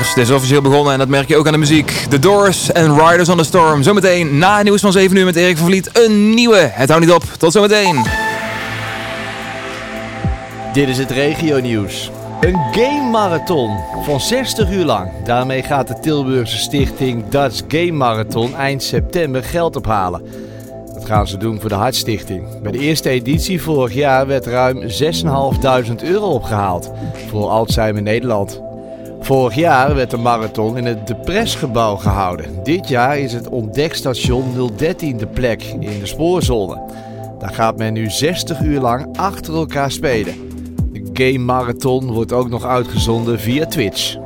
Herfst is officieel begonnen en dat merk je ook aan de muziek. The Doors en Riders on the Storm. Zometeen na het nieuws van 7 uur met Erik van Vliet een nieuwe. Het houdt niet op. Tot zometeen. Dit is het regio nieuws. Een game marathon van 60 uur lang. Daarmee gaat de Tilburgse stichting Dutch Game Marathon eind september geld ophalen. Dat gaan ze doen voor de Hartstichting. Bij de eerste editie vorig jaar werd ruim 6.500 euro opgehaald voor Alzheimer Nederland. Vorig jaar werd de marathon in het Depresgebouw gehouden. Dit jaar is het ontdekstation 013 de plek in de spoorzone. Daar gaat men nu 60 uur lang achter elkaar spelen. De Game Marathon wordt ook nog uitgezonden via Twitch.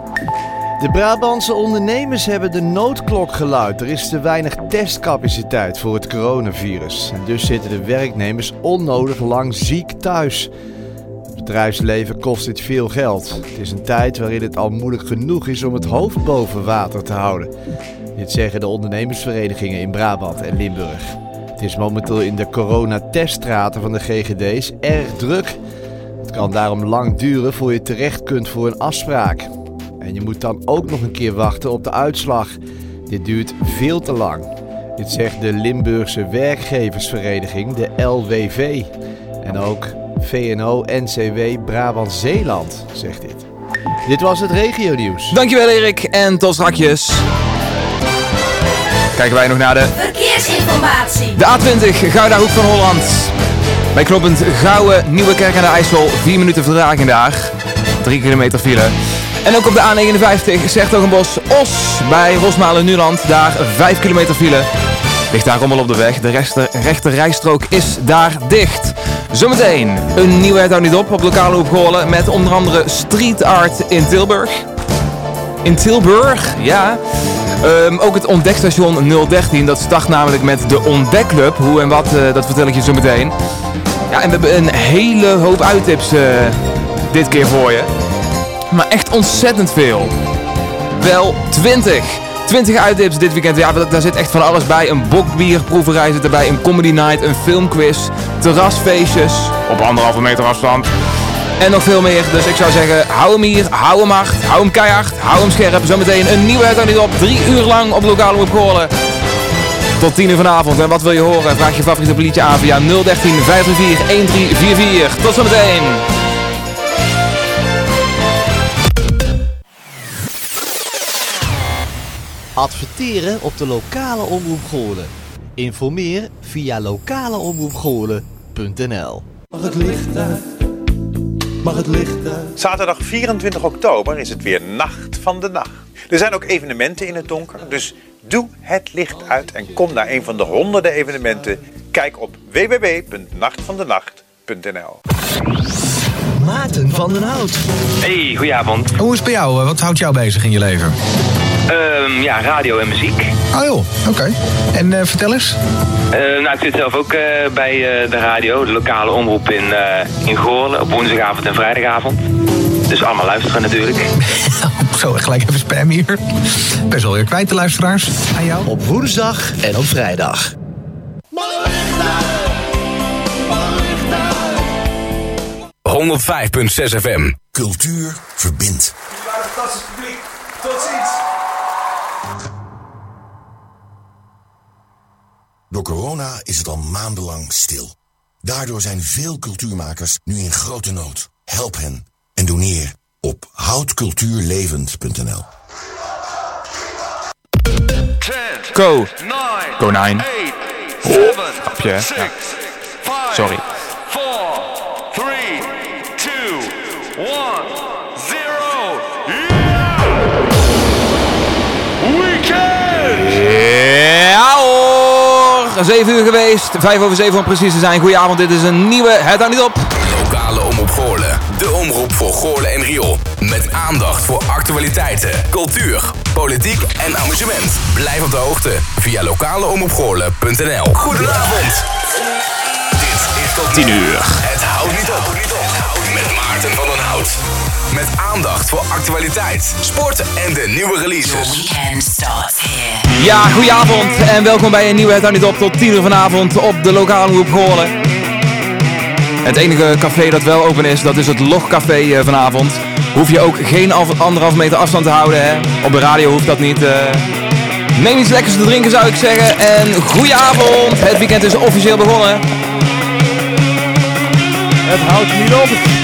De Brabantse ondernemers hebben de noodklok geluid. Er is te weinig testcapaciteit voor het coronavirus. En dus zitten de werknemers onnodig lang ziek thuis. Bedrijfsleven kost dit veel geld. Het is een tijd waarin het al moeilijk genoeg is om het hoofd boven water te houden. Dit zeggen de ondernemersverenigingen in Brabant en Limburg. Het is momenteel in de coronateststraten van de GGD's erg druk. Het kan daarom lang duren voor je terecht kunt voor een afspraak. En je moet dan ook nog een keer wachten op de uitslag. Dit duurt veel te lang. Dit zegt de Limburgse Werkgeversvereniging, de LWV. En ook VNO-NCW Brabant-Zeeland zegt dit. Dit was het regionieuws. Dankjewel Erik en tot strakjes. Kijken wij nog naar de... Verkeersinformatie. De A20, Gouda Hoek van Holland. Bij knooppunt Gouwen, Nieuwe Kerk aan de IJssel. 4 minuten vertraging daar. 3 kilometer file. En ook op de A59, Zertogenbos, Os. Bij Rosmalen Nuland, daar 5 kilometer file. Ligt daar rommel op de weg. De rechter, rechter rijstrook is daar dicht. Zometeen een nieuwe Het Niet Op op lokale hoek Goorlen. Met onder andere street art in Tilburg. In Tilburg, ja. Ehm, ook het ontdekstation 013, dat start namelijk met de Ontdekclub. Hoe en wat, eh, dat vertel ik je zo meteen. Ja, en we hebben een hele hoop uittips eh, dit keer voor je. Maar echt ontzettend veel. Wel 20. 20 uittips dit weekend. Ja, daar zit echt van alles bij. Een bokbierproeverij zit erbij. Een comedy night, een filmquiz, terrasfeestjes. Op anderhalve meter afstand. En nog veel meer. Dus ik zou zeggen, hou hem hier, hou hem hard, hou hem keihard, hou hem scherp. Zometeen een nieuwe niet op. Drie uur lang op lokale Goorlen. Tot 10 uur vanavond. En wat wil je horen? Vraag je favoriete liedje aan via 013 534 1344. Tot zometeen. Adverteren op de lokale omroep Goorlen. Informeer via lokaleomroepgoorlen.nl Mag het licht uit? Mag het licht uit? Zaterdag 24 oktober is het weer Nacht van de Nacht. Er zijn ook evenementen in het donker, dus doe het licht uit en kom naar een van de honderden evenementen. Kijk op www.nachtvandenacht.nl Maarten van den Hout. Hey, goedenavond. Hoe is het bij jou? Wat houdt jou bezig in je leven? Ehm, ja, radio en muziek. Oh joh, oké. En eh, vertel eens. Eh, nou, ik zit zelf ook eh, bij eh, de radio, de lokale omroep in, eh in Goorlen, op woensdagavond en vrijdagavond. Dus allemaal luisteren natuurlijk. Zo, gelijk even spam hier. Best wel weer kwijt de luisteraars. Aan jou. Op woensdag en op vrijdag. Mag het licht uit? Mag het licht uit? 105.6 FM. Cultuur verbindt. Door corona is het al maandenlang stil. Daardoor zijn veel cultuurmakers nu in grote nood. Help hen en doneer op houtcultuurlevend.nl. Go 9. Grapje. Ja. Sorry. 4, 3, 2, 1. 7 uur geweest. 5 over 7 om precies te zijn. Goedenavond, dit is een nieuwe Het houdt niet op. Lokale omroep Goorle. De omroep voor Goorle en Riool. Met aandacht voor actualiteiten, cultuur, politiek en amusement. Blijf op de hoogte via lokaleomroepgoorle.nl. Goedenavond. Dit is tot 10 uur. Het houdt niet op. Met Maarten van den Hout. Met aandacht voor actualiteit, sport en de nieuwe releases. Ja, goedenavond en welkom bij een nieuwe Het houdt niet op tot 10 uur vanavond op de lokale omroep Goorlen. Het enige café dat wel open is, dat is het Logcafé eh, vanavond. hoef je ook geen anderhalf meter afstand te houden. Hè? Op de radio hoeft dat niet. Uh... Neem iets lekkers te drinken zou ik zeggen. En goedenavond. Het weekend is officieel begonnen. Het houdt niet op.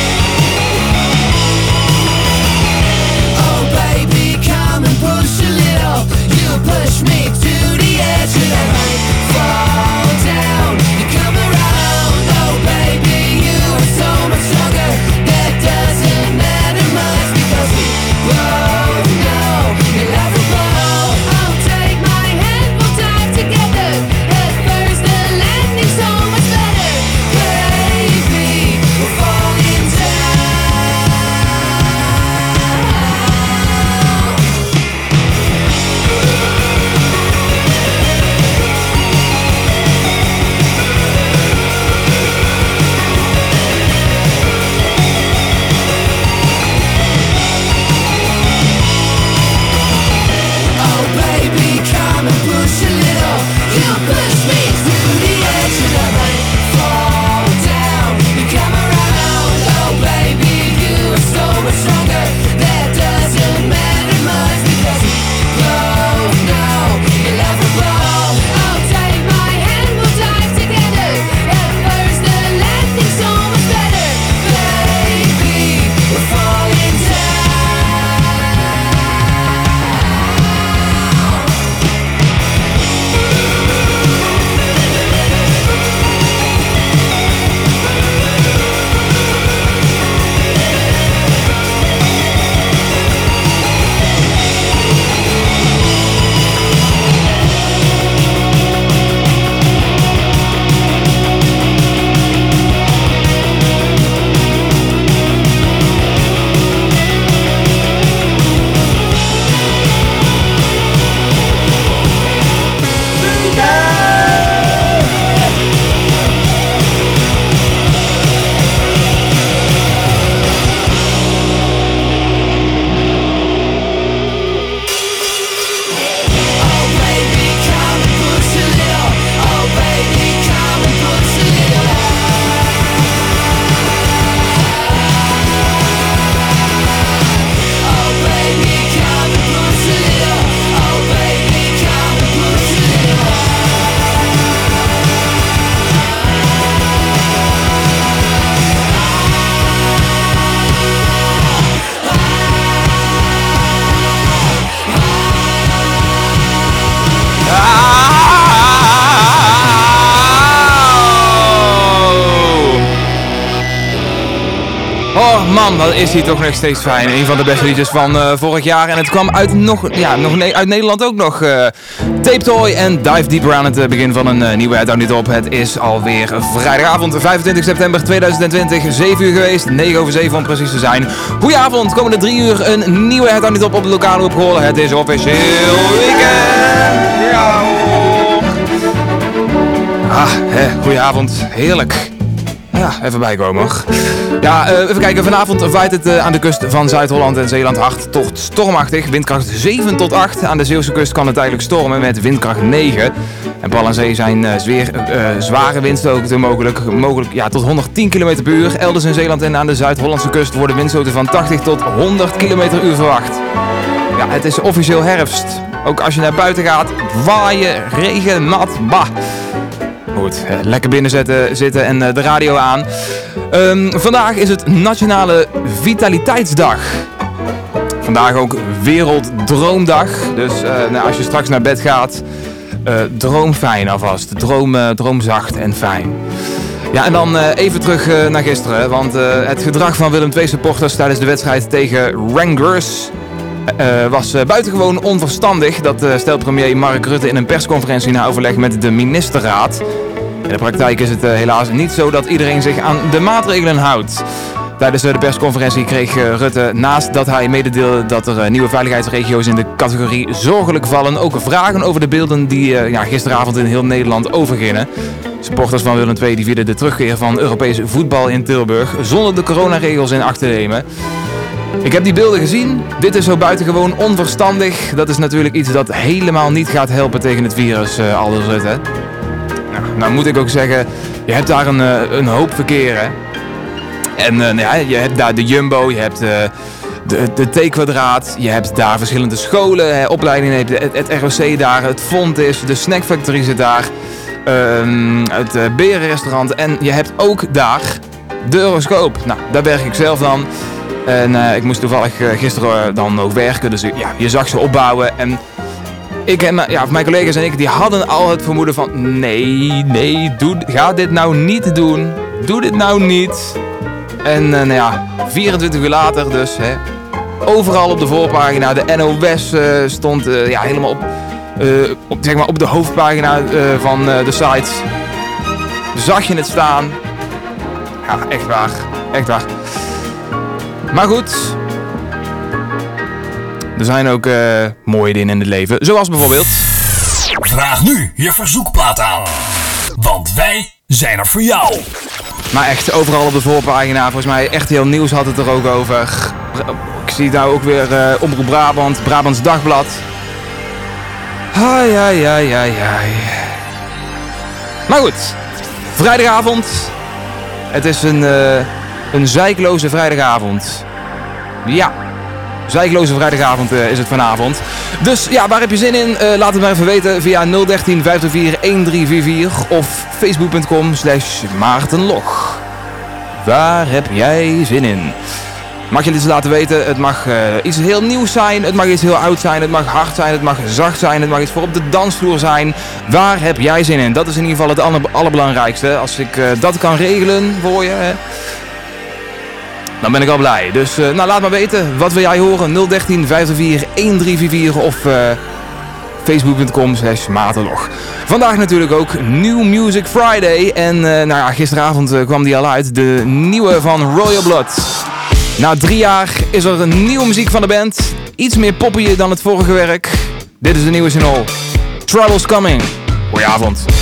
Is hier toch nog steeds fijn. Een van de beste liedjes van eh, vorig jaar. En het kwam uit, nog, ja, nog uit Nederland ook nog. eh Tape Toy en Dive Deeper aan het eh, begin van een nieuwe Het Houdt Niet Op. Het is alweer vrijdagavond 25 september 2020. 7 uur geweest, 9 over 7 om precies te zijn. Goedenavond, komende 3 uur een nieuwe Niet Op op de lokale opgeholen. Het is officieel weekend. Ja. Ah, goedenavond. Heerlijk. Ja, even bijkomen hoor. Ja, eh, even kijken. Vanavond waait het eh, aan de kust van Zuid-Holland en Zeeland hard tot stormachtig. Windkracht 7 tot 8. Aan de Zeeuwse kust kan het tijdelijk stormen met windkracht 9. En Pal en Zee zijn eh, zware windstoten mogelijk. Mogelijk ja, tot 110 km per uur. Elders in Zeeland en aan de Zuid-Hollandse kust worden windstoten van 80 tot 100 km uur verwacht. Ja, het is officieel herfst. Ook als je naar buiten gaat, waaien, regen, nat, bah. Goed, lekker binnen zitten en de radio aan. Ehm, vandaag is het Nationale Vitaliteitsdag. Vandaag ook Werelddroomdag. Dus eh, nou, als je straks naar bed gaat, eh, droom fijn alvast. Droom, eh, droom zacht en fijn. Ja, en dan even terug naar gisteren. Want het gedrag van Willem II supporters tijdens de wedstrijd tegen Rangers was buitengewoon onverstandig. Dat uh, stelt premier Mark Rutte in een persconferentie na overleg met de ministerraad. In de praktijk is het eh, helaas niet zo dat iedereen zich aan de maatregelen houdt. Tijdens eh, de persconferentie kreeg eh, Rutte, naast dat hij mededeelde dat er nieuwe veiligheidsregio's in de categorie zorgelijk vallen, ook vragen over de beelden die ja, gisteravond in heel Nederland overgingen. Supporters van Willem II die vierden de terugkeer van Europees voetbal in Tilburg zonder de coronaregels in acht te nemen. Ik heb die beelden gezien. Dit is zo buitengewoon onverstandig. Dat is natuurlijk iets dat helemaal niet gaat helpen tegen het virus, eh Alders Rutte. Nou, moet ik ook zeggen, je hebt daar een, eh, een hoop verkeer, hè. En eh, nou ja, je hebt daar de Jumbo, je hebt eh, de, de T-kwadraat, je hebt daar verschillende scholen, hè, opleidingen, het, ROC daar, het Fontis, de Snack Factory zit daar, ehm, het uh, Berenrestaurant en je hebt ook daar de Euroscoop. Nou, daar werk ik zelf dan. En ik moest toevallig gisteren dan ook werken, dus ja, je zag ze opbouwen en... Ik en ja, mijn collega's en ik die hadden al het vermoeden van nee, nee, doe, ga dit nou niet doen. Doe dit nou niet. En eh, nou ja, 24 uur later dus, hè, overal op de voorpagina, de NOS eh, stond eh, ja, helemaal op, op, zeg maar op de hoofdpagina van de site. Zag je het staan? Ja, echt waar, echt waar. Maar goed, er zijn ook eh, mooie dingen in het leven, zoals bijvoorbeeld... Vraag nu je verzoekplaat aan. Want wij zijn er voor jou. Maar echt overal op de voorpagina. Volgens mij echt heel nieuws had het er ook over. Ik zie daar ook weer eh Omroep Brabant, Brabants Dagblad. Ai, ai, ai, ai, ai. Maar goed, vrijdagavond. Het is een, eh een zeikloze vrijdagavond. Ja, zeikloze vrijdagavond eh, is het vanavond. Dus ja, waar heb je zin in? Eh, laat het maar even weten via 013 524 1344 of facebook.com slash maartenlog. Waar heb jij zin in? Mag je dit eens laten weten? Het mag eh, iets heel nieuws zijn, het mag iets heel oud zijn, het mag hard zijn, het mag zacht zijn, het mag iets voor op de dansvloer zijn. Waar heb jij zin in? Dat is in ieder geval het aller, allerbelangrijkste. Als ik dat kan regelen voor je, dan ben ik al blij. Dus eh, nou, laat maar weten. Wat wil jij horen? 013 524 1344 of eh, facebook.com slash. Vandaag natuurlijk ook New Music Friday. En eh, nou ja, gisteravond kwam die al uit. De nieuwe van Royal Blood. Na drie jaar is er een nieuwe muziek van de band. Iets meer poppy dan het vorige werk. Dit is de nieuwe single. Trouble's Coming. Goedenavond. I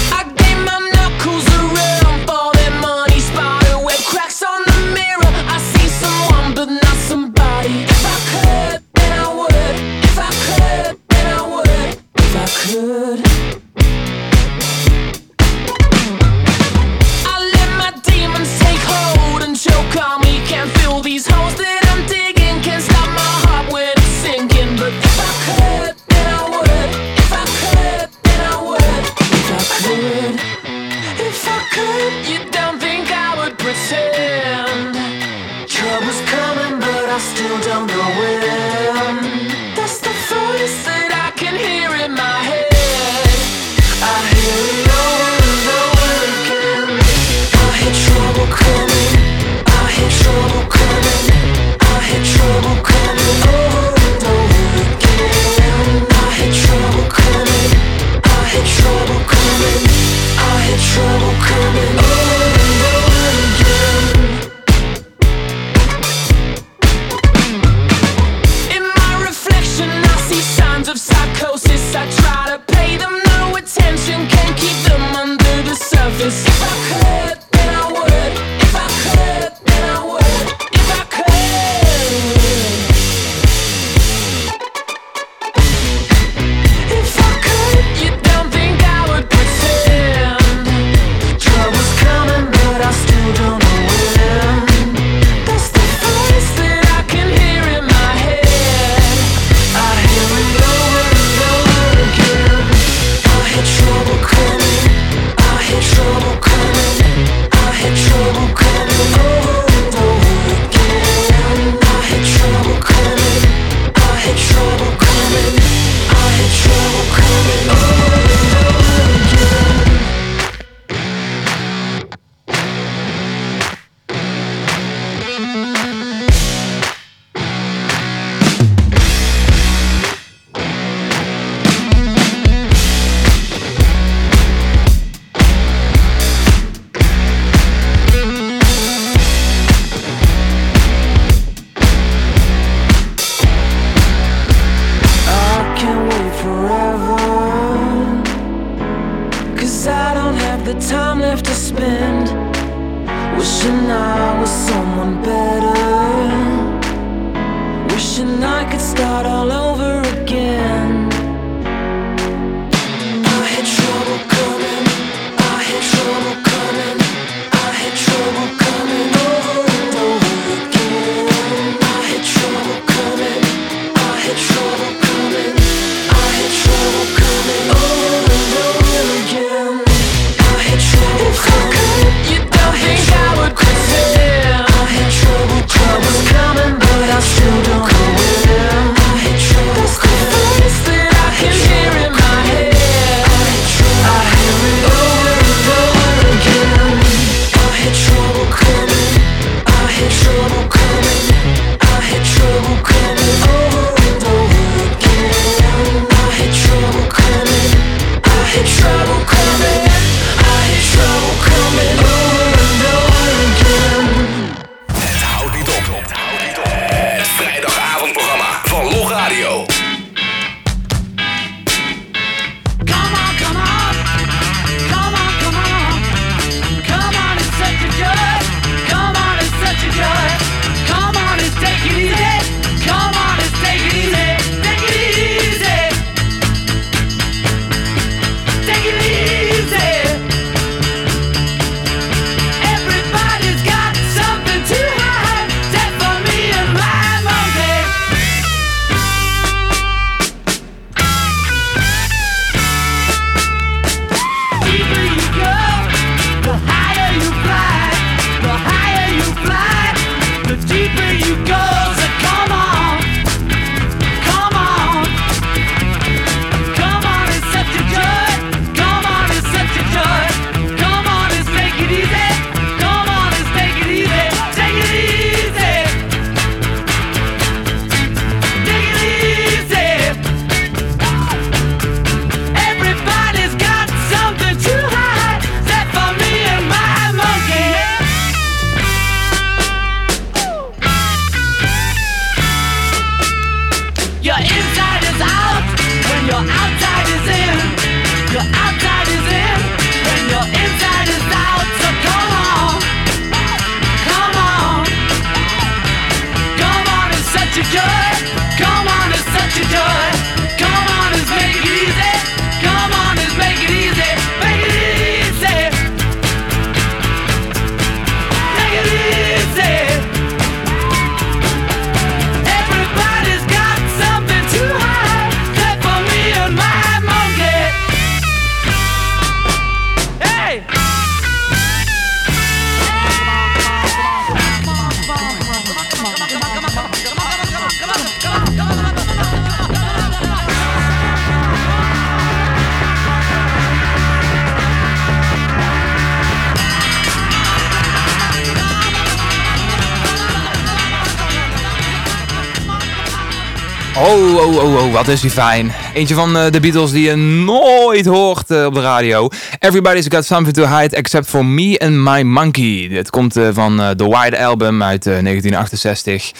is die fijn. Eentje van eh, de Beatles die je nooit hoort eh, op de radio. Everybody's got something to hide except for me and my monkey. Het komt eh, van The White Album uit eh, 1968.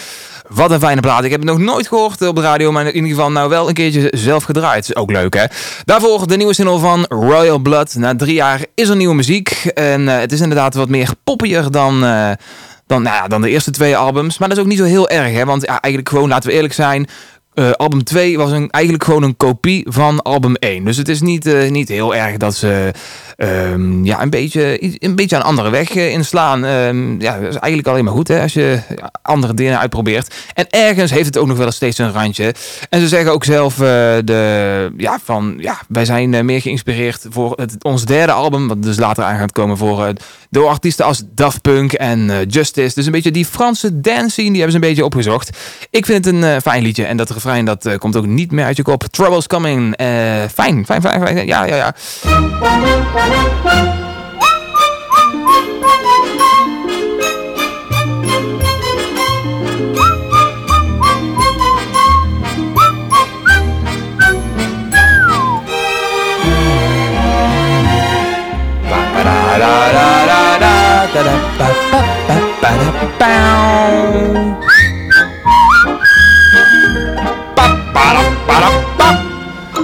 Wat een fijne plaat. Ik heb het nog nooit gehoord op de radio, maar in ieder geval nou wel een keertje zelf gedraaid. Is ook leuk, hè? Daarvoor de nieuwe single van Royal Blood. Na drie jaar is er nieuwe muziek. En het is inderdaad wat meer poppier dan... dan, nou ja, dan de eerste twee albums. Maar dat is ook niet zo heel erg, hè? Want eigenlijk gewoon, laten we eerlijk zijn... eh, album 2 was een, eigenlijk gewoon een kopie van album 1. Dus het is niet, eh, niet heel erg dat ze ehm, ja, een, beetje, een beetje een andere weg eh, inslaan. Ehm, ja, dat is eigenlijk alleen maar goed hè, als je andere dingen uitprobeert. En ergens heeft het ook nog wel steeds een randje. En ze zeggen ook zelf de, ja, van, ja, wij zijn meer geïnspireerd voor het, ons derde album. Wat dus later aan gaat komen voor door artiesten als Daft Punk en Justice. Dus een beetje die Franse dance die hebben ze een beetje opgezocht. Ik vind het een fijn liedje. En dat refrein, dat eh, komt ook niet meer uit je kop. Trouble's Coming. Eh, fijn, fijn, fijn, fijn. Ja, ja, ja.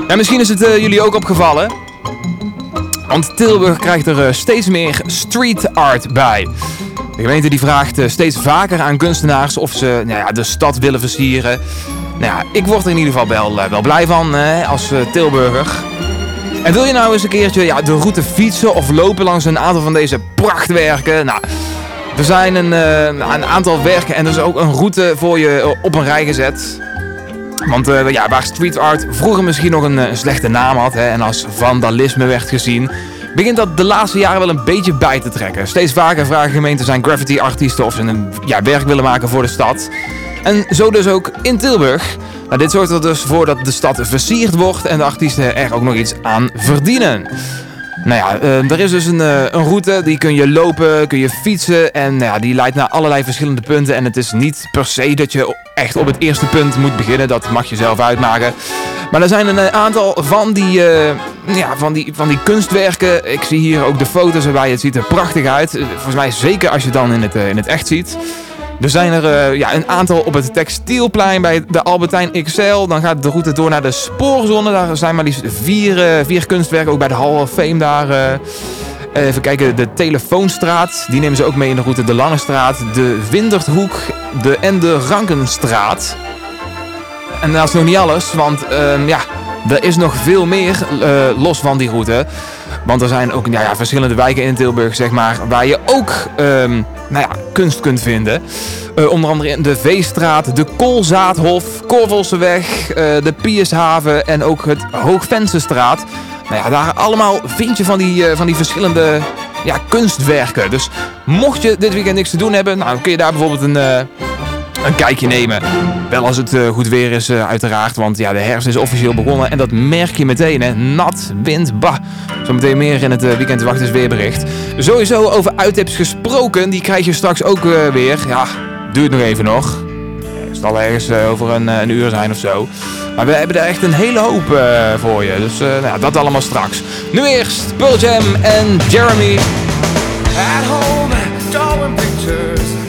Ja, misschien is het eh, jullie ook opgevallen. Want Tilburg krijgt er eh, steeds meer street art bij. De gemeente die vraagt eh, steeds vaker aan kunstenaars of ze nou ja, de stad willen versieren. Nou ja, ik word er in ieder geval wel, wel blij van als Tilburger. En wil je nou eens een keertje ja, de route fietsen of lopen langs een aantal van deze prachtwerken? Nou, er zijn een, een aantal werken en er is ook een route voor je op een rij gezet. Want eh, ja, waar street art vroeger misschien nog een, eh, slechte naam had hè, en als vandalisme werd gezien, begint dat de laatste jaren wel een beetje bij te trekken. Steeds vaker vragen gemeenten zijn graffiti artiesten of ze een ja, werk willen maken voor de stad. En zo dus ook in Tilburg. Nou, dit zorgt er dus voor dat de stad versierd wordt en de artiesten er ook nog iets aan verdienen. Nou ja, eh, er is dus een, eh, een route, die kun je lopen, kun je fietsen en nou die leidt naar allerlei verschillende punten. En het is niet per se dat je echt op het eerste punt moet beginnen, dat mag je zelf uitmaken. Maar er zijn een eh, aantal van die, eh, ja, van, die, van die kunstwerken. Ik zie hier ook de foto's erbij, het ziet er prachtig uit. Volgens mij zeker als je het dan in het, in het echt ziet. Er zijn er eh, ja, een aantal op het textielplein bij de Albertijn XL. Dan gaat de route door naar de spoorzone. Daar zijn maar liefst vier, eh, vier kunstwerken. Ook bij de Hall of Fame daar. eh. even kijken, de Telefoonstraat. Die nemen ze ook mee in de route. De Lange Straat, de Winderthoek de, en de Rankenstraat. En dat is nog niet alles, want ehm, ja, er is nog veel meer los van die route. Want er zijn ook ja, ja, verschillende wijken in Tilburg, zeg maar, waar je ook ehm, nou ja, kunst kunt vinden. Eh, onder andere in de Veestraat, de Koolzaadhof, Korvelseweg, eh, de Piershaven en ook het Hoogvensenstraat. Nou ja, daar allemaal vind je van die, eh, van die verschillende ja, kunstwerken. Dus mocht je dit weekend niks te doen hebben, nou, dan kun je daar bijvoorbeeld een, een kijkje nemen. Wel als het eh, goed weer is, eh, uiteraard. Want ja, de herfst is officieel begonnen. En dat merk je meteen, hè. Nat, wind, bah. Zometeen meer in het eh, weekend weerbericht. Sowieso over uittips gesproken. Die krijg je straks ook weer. Ja, duurt nog even nog. Het zal ergens over een, een uur zijn of zo. Maar we hebben er echt een hele hoop voor je. Dus nou, dat allemaal straks. Nu eerst Pearl Jam en Jeremy. At home, pictures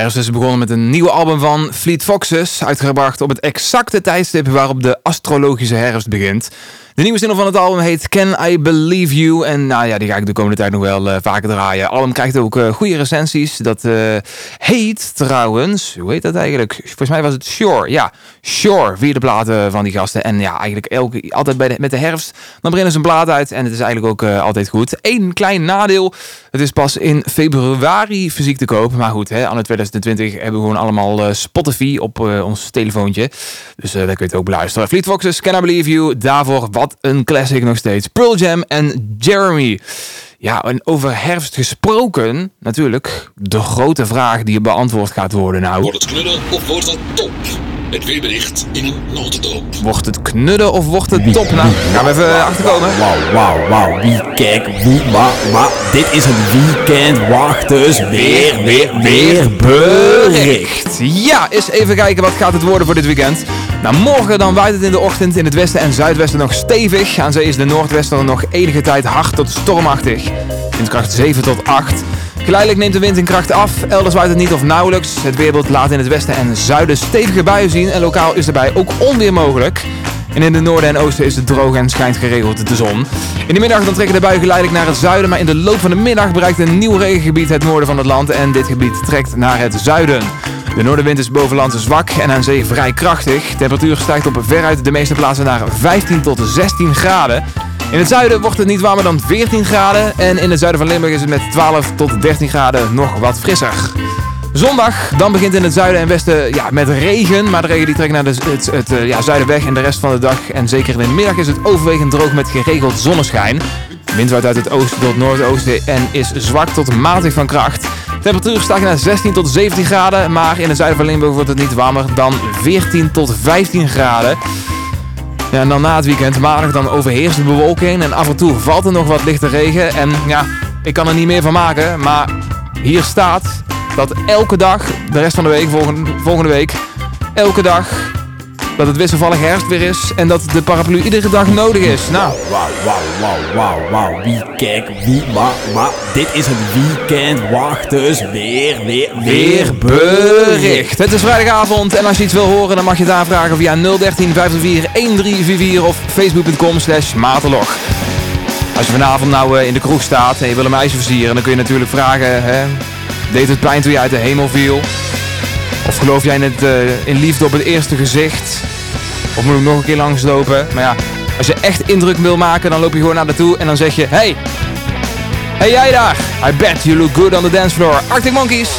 Herfst is begonnen met een nieuwe album van Fleet Foxes, uitgebracht op het exacte tijdstip waarop de astrologische herfst begint. De nieuwe single van het album heet Can I Believe You? En nou ja, die ga ik de komende tijd nog wel eh, vaker draaien. Het album krijgt ook eh, goede recensies. Dat eh, heet trouwens, hoe heet dat eigenlijk? Volgens mij was het Sure. Ja, Sure, vierde platen van die gasten. En ja, eigenlijk elke, altijd bij de, met de herfst, dan beginnen ze een plaat uit. En het is eigenlijk ook altijd goed. Eén klein nadeel, het is pas in februari fysiek te koop. Maar goed, hè, anno 2020 hebben we gewoon allemaal Spotify op ons telefoontje. Dus daar kun je het ook beluisteren. Fleet Foxes, Can I Believe You? Daarvoor wat een classic nog steeds. Pearl Jam en Jeremy. Ja, en over herfst gesproken, natuurlijk, de grote vraag die beantwoord gaat worden nou. Wordt het knullen of wordt het top? Het weerbericht in een notendop. Wordt het knudden of wordt het top? Nou, gaan we even achterkomen. Wauw, wauw, wauw. Wie, kijk, wie, maar, maar. Dit is een weekend. Wacht dus. Weer, weer, weer bericht. Ja, eens even kijken wat gaat het worden voor dit weekend. Nou, morgen dan waait het in de ochtend in het westen en zuidwesten nog stevig. Aan zee is de noordwesten nog enige tijd hard tot stormachtig. Windkracht 7 tot 8. Geleidelijk neemt de wind in kracht af. Elders waait het niet of nauwelijks. Het weerbeeld laat in het westen en zuiden stevige buien zien. En lokaal is daarbij ook onweer mogelijk. En in de noorden en oosten is het droog en schijnt geregeld de zon. In de middag dan trekken de buien geleidelijk naar het zuiden. Maar in de loop van de middag bereikt een nieuw regengebied het noorden van het land. En dit gebied trekt naar het zuiden. De noordenwind is boven land zwak en aan zee vrij krachtig. Temperatuur stijgt op veruit de meeste plaatsen naar 15 tot 16 graden. In het zuiden wordt het niet warmer dan 14 graden. En in het zuiden van Limburg is het met 12 tot 13 graden nog wat frisser. Zondag, dan begint in het zuiden en westen ja, met regen. Maar de regen die trekt naar de, het, het eh, ja, zuiden weg en de rest van de dag. En zeker in de middag is het overwegend droog met geregeld zonneschijn. Wind waait uit het oosten tot noordoosten en is zwak tot matig van kracht. Temperatuur stijgt naar 16 tot 17 graden. Maar in het zuiden van Limburg wordt het niet warmer dan 14 tot 15 graden. Ja, en dan na het weekend, maandag, dan overheerst de bewolking en af en toe valt er nog wat lichte regen. En ja, ik kan er niet meer van maken, maar hier staat dat elke dag, de rest van de week, volgende, volgende week, elke dag, dat het wisselvallig herfstweer is en dat de paraplu iedere dag nodig is. Nou, Wauw, wauw, wauw, wauw, wauw. Wie, kijk, wie, maar, maar. Dit is een weekend. Wacht dus. Weer, weer, weer bericht. Het is vrijdagavond en als je iets wil horen, dan mag je het aanvragen via 013 504 1344 of facebook.com slash materlog. Als je vanavond nou eh, in de kroeg staat en je wil een meisje versieren, dan kun je natuurlijk vragen, hè, deed het pijn toen je uit de hemel viel? Of geloof jij in, het, eh, in liefde op het eerste gezicht? Of moet ik nog een keer langslopen? Maar ja, als je echt indruk wil maken, dan loop je gewoon naar naartoe en dan zeg je, hey, hey jij daar, I bet you look good on the dance floor. Arctic Monkeys.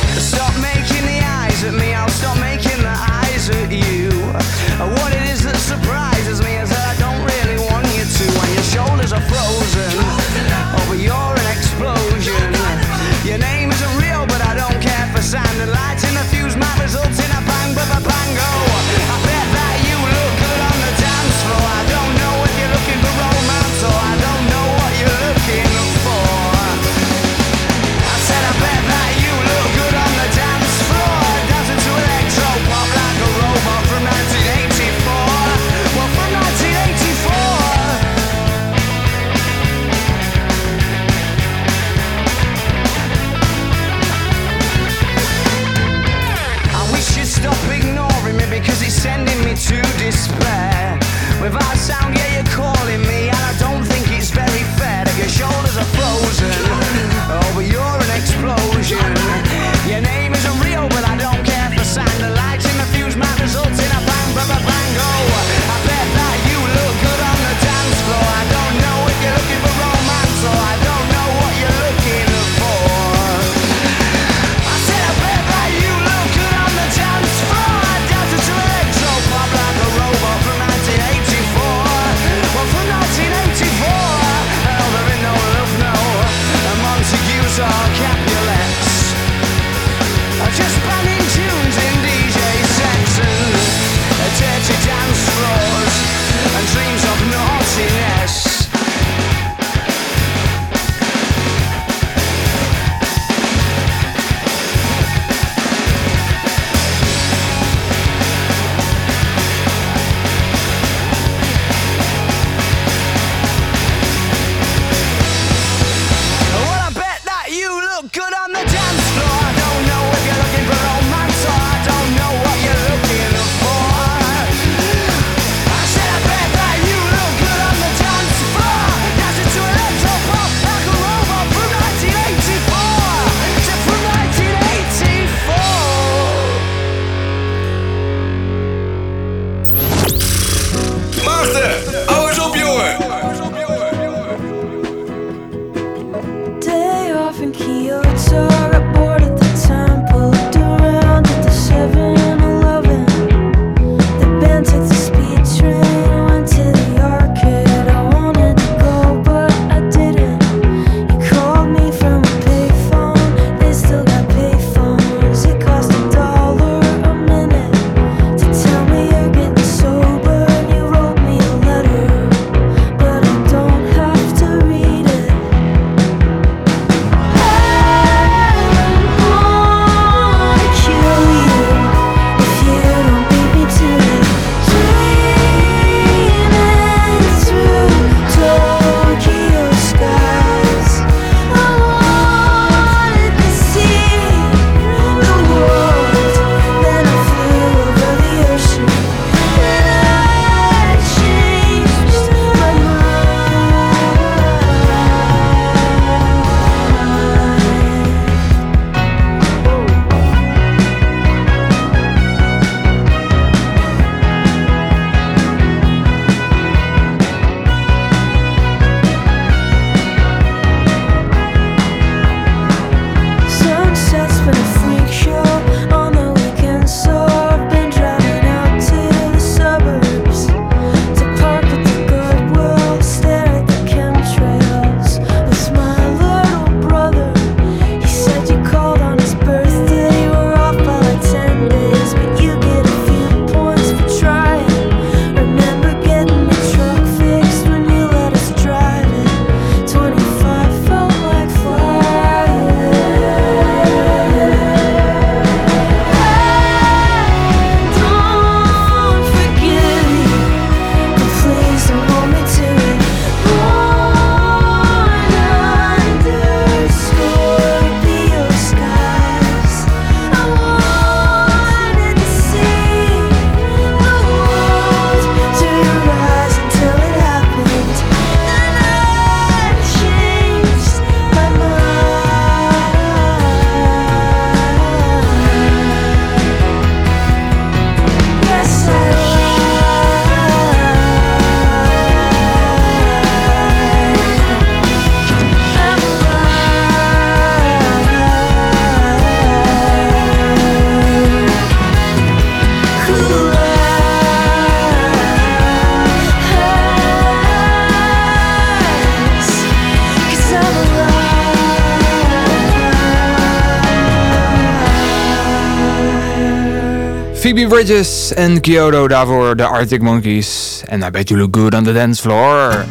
Phoebe Bridges en Kyoto daarvoor de Arctic Monkeys. En I bet you look good on the dance floor.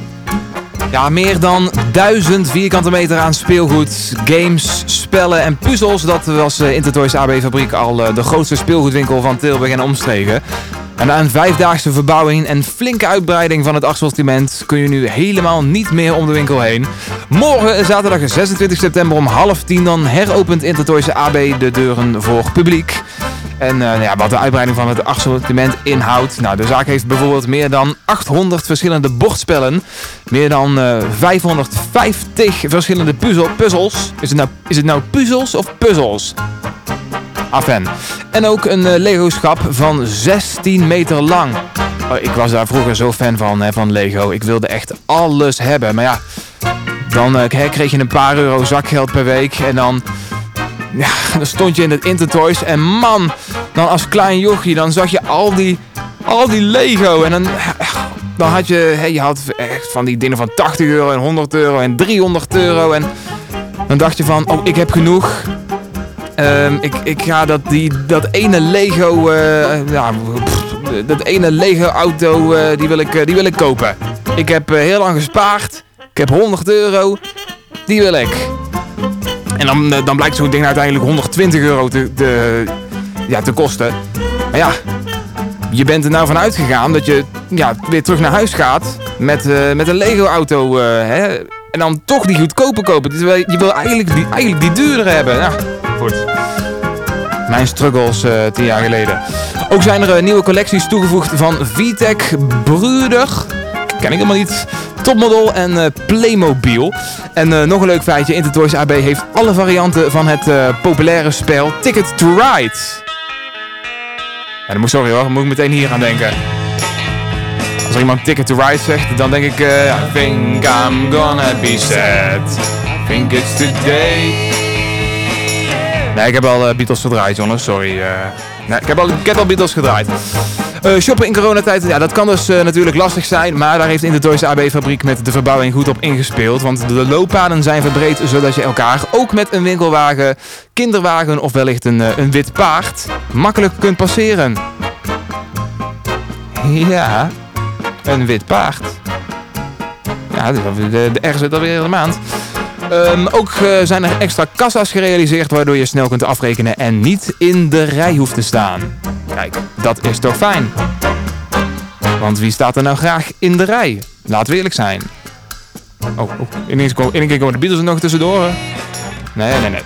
Ja, meer dan duizend vierkante meter aan speelgoed, games, spellen en puzzels. Dat was uh, Intertoys AB Fabriek al uh, de grootste speelgoedwinkel van Tilburg en omstreken. En na een vijfdaagse verbouwing en flinke uitbreiding van het assortiment kun je nu helemaal niet meer om de winkel heen. Morgen, zaterdag 26 september om half tien, dan heropent Intertoys AB de deuren voor publiek. En uh, ja, wat de uitbreiding van het assortiment inhoudt. Nou, de zaak heeft bijvoorbeeld meer dan 800 verschillende bordspellen. Meer dan uh, 550 verschillende puzzel, puzzels. Is het, nou, is het nou puzzels of puzzels? Afen. En ook een uh, Lego-schap van 16 meter lang. Oh, ik was daar vroeger zo fan van, hè, van Lego. Ik wilde echt alles hebben. Maar ja, dan kreeg je een paar euro zakgeld per week. En dan, ja, dan stond je in het Intertoys. En man, dan als klein jochie, dan zag je al die, al die Lego. En dan, dan had je, je had echt van die dingen van 80 euro en 100 euro en 300 euro. En dan dacht je van, oh, ik heb genoeg. Um, ik, ik ga dat, die, dat ene Lego, uh, ja, dat ene Lego auto, uh, die, wil ik, uh, die wil ik kopen. Ik heb heel lang gespaard. Ik heb 100 euro. Die wil ik. En dan, dan blijkt zo'n ding uiteindelijk 120 euro te, te, ja, te kosten. Maar ja, je bent er nou van uitgegaan dat je ja, weer terug naar huis gaat met, met een Lego auto. hè? En dan toch die goedkope kopen. Terwijl je wil eigenlijk die, eigenlijk die duurdere hebben. Ja, goed. Mijn struggles uh, tien jaar geleden. Ook zijn er nieuwe collecties toegevoegd van VTech Bruder. Ken ik helemaal niet. Topmodel en Playmobil. En nog een leuk feitje. Intertoys AB heeft alle varianten van het populaire spel Ticket to Ride. Dan moet, sorry hoor, dan moet ik meteen hier aan denken. Als er iemand Ticket to Ride zegt, dan denk ik... I think I'm gonna be sad. I think it's today. Nee, ik heb al uh, Beatles gedraaid, jongens. Sorry. Uh, nee, ik, heb al, ik heb al Beatles gedraaid. Uh, shoppen in coronatijd, ja, dat kan dus natuurlijk lastig zijn. Maar daar heeft Intertoys AB-fabriek met de verbouwing goed op ingespeeld. Want de looppaden zijn verbreed, zodat je elkaar ook met een winkelwagen, kinderwagen of wellicht een, een wit paard makkelijk kunt passeren. Ja, een wit paard. Ja, de, de, de zit alweer een maand. Um, ook zijn er extra kassa's gerealiseerd waardoor je snel kunt afrekenen en niet in de rij hoeft te staan. Kijk, dat is toch fijn? Want wie staat er nou graag in de rij? Laten we eerlijk zijn. Oh, oh in één keer komen de Beatles er nog tussendoor. Nee, nee, nee.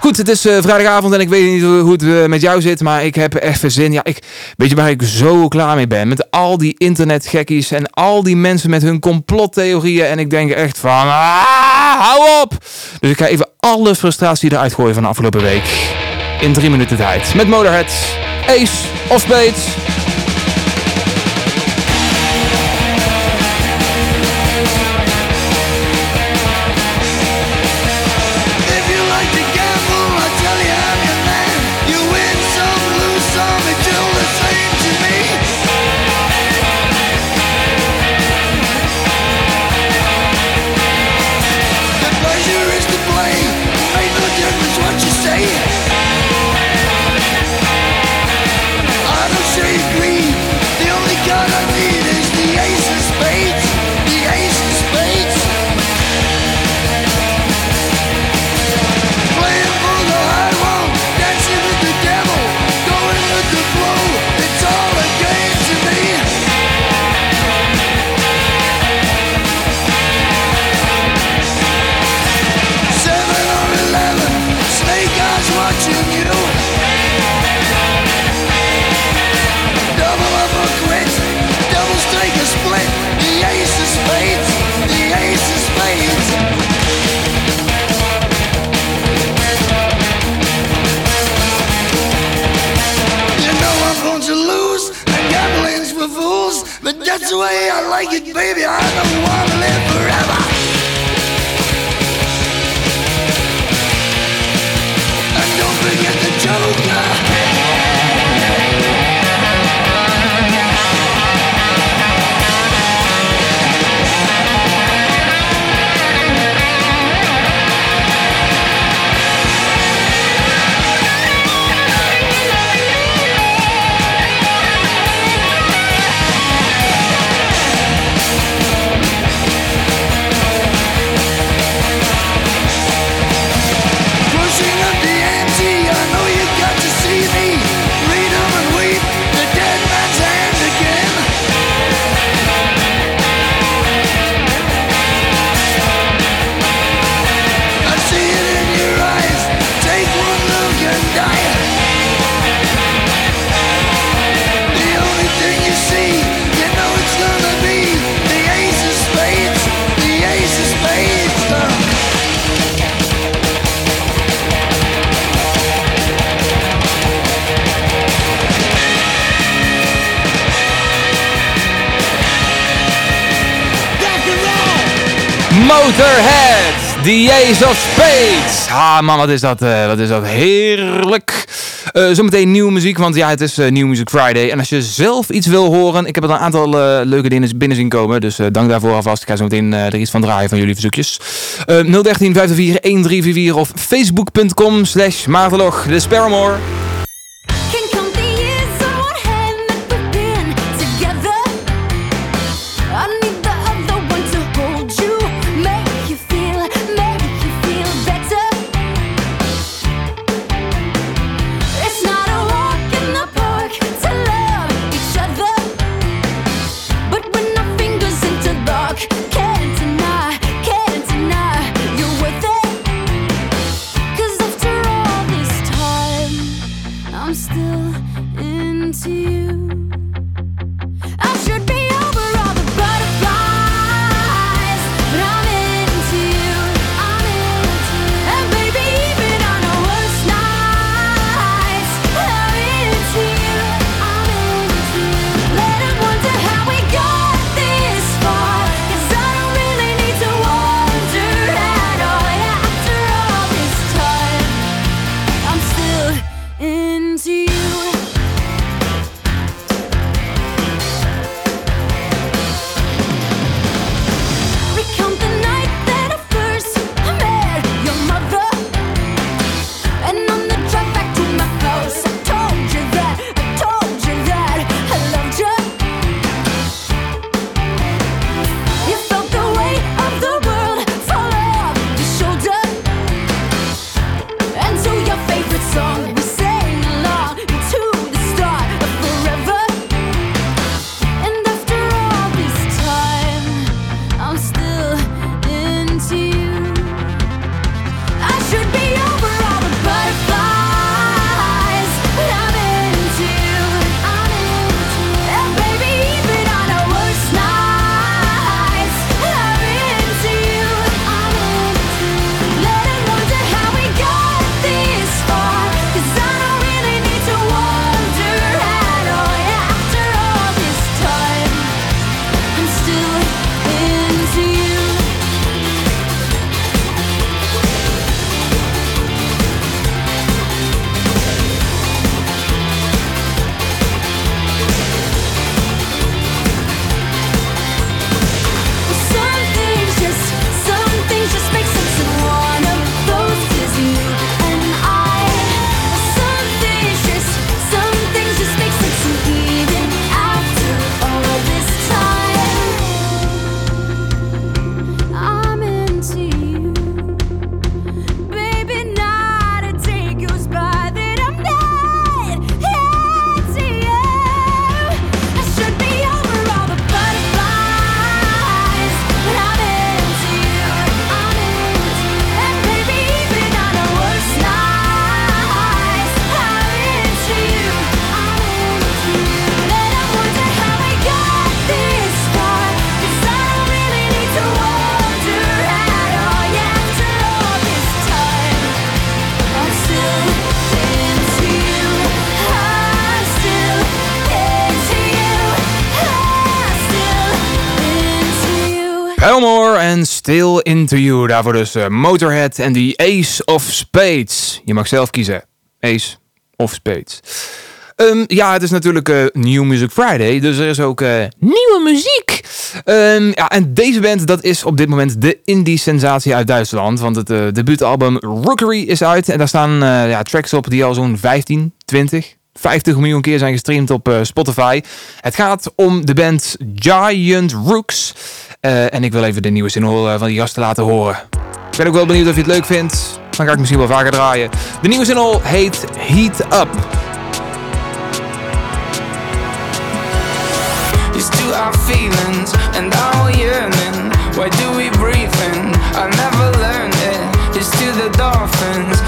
Goed, het is uh, vrijdagavond en ik weet niet hoe het uh, met jou zit, maar ik heb even zin. Ja, ik, weet je waar ik zo klaar mee ben? Met al die internetgekkies en al die mensen met hun complottheorieën. En ik denk echt van, ah, hou op! Dus ik ga even alle frustratie eruit gooien van de afgelopen week. In drie minuten tijd. Met Motorhead, Ace of. The way I like it, baby. I don't want to live forever. And don't forget the joker. Motorhead, The Ace of Spades. Ah man, wat is dat, eh, wat is dat heerlijk. Eh, zometeen nieuwe muziek, want ja, het is uh, New Music Friday. En als je zelf iets wil horen, ik heb er een aantal leuke dingen binnen zien komen. Dus dank daarvoor alvast. Ik ga zo meteen er iets van draaien van jullie verzoekjes. 013 504 1344 of facebook.com slash maartelog. Still Into You. Daarvoor dus eh, Motorhead en die Ace of Spades. Je mag zelf kiezen. Ace of Spades. Ehm, ja, het is natuurlijk eh, New Music Friday, dus er is ook eh, nieuwe muziek. Ehm, ja, en deze band, dat is op dit moment de indie-sensatie uit Duitsland. Want het eh, debuutalbum Rookery is uit. En daar staan ja, tracks op die al zo'n 15, 20, 50 miljoen keer zijn gestreamd op Spotify. Het gaat om de band Giant Rooks. Eh, en ik wil even de nieuwe single eh, van die gasten laten horen. Ik ben ook wel benieuwd of je het leuk vindt. Dan ga ik misschien wel vaker draaien. De nieuwe single heet Heat Up. Our feelings and yearning. Why do we? I never learned it. The dolphins,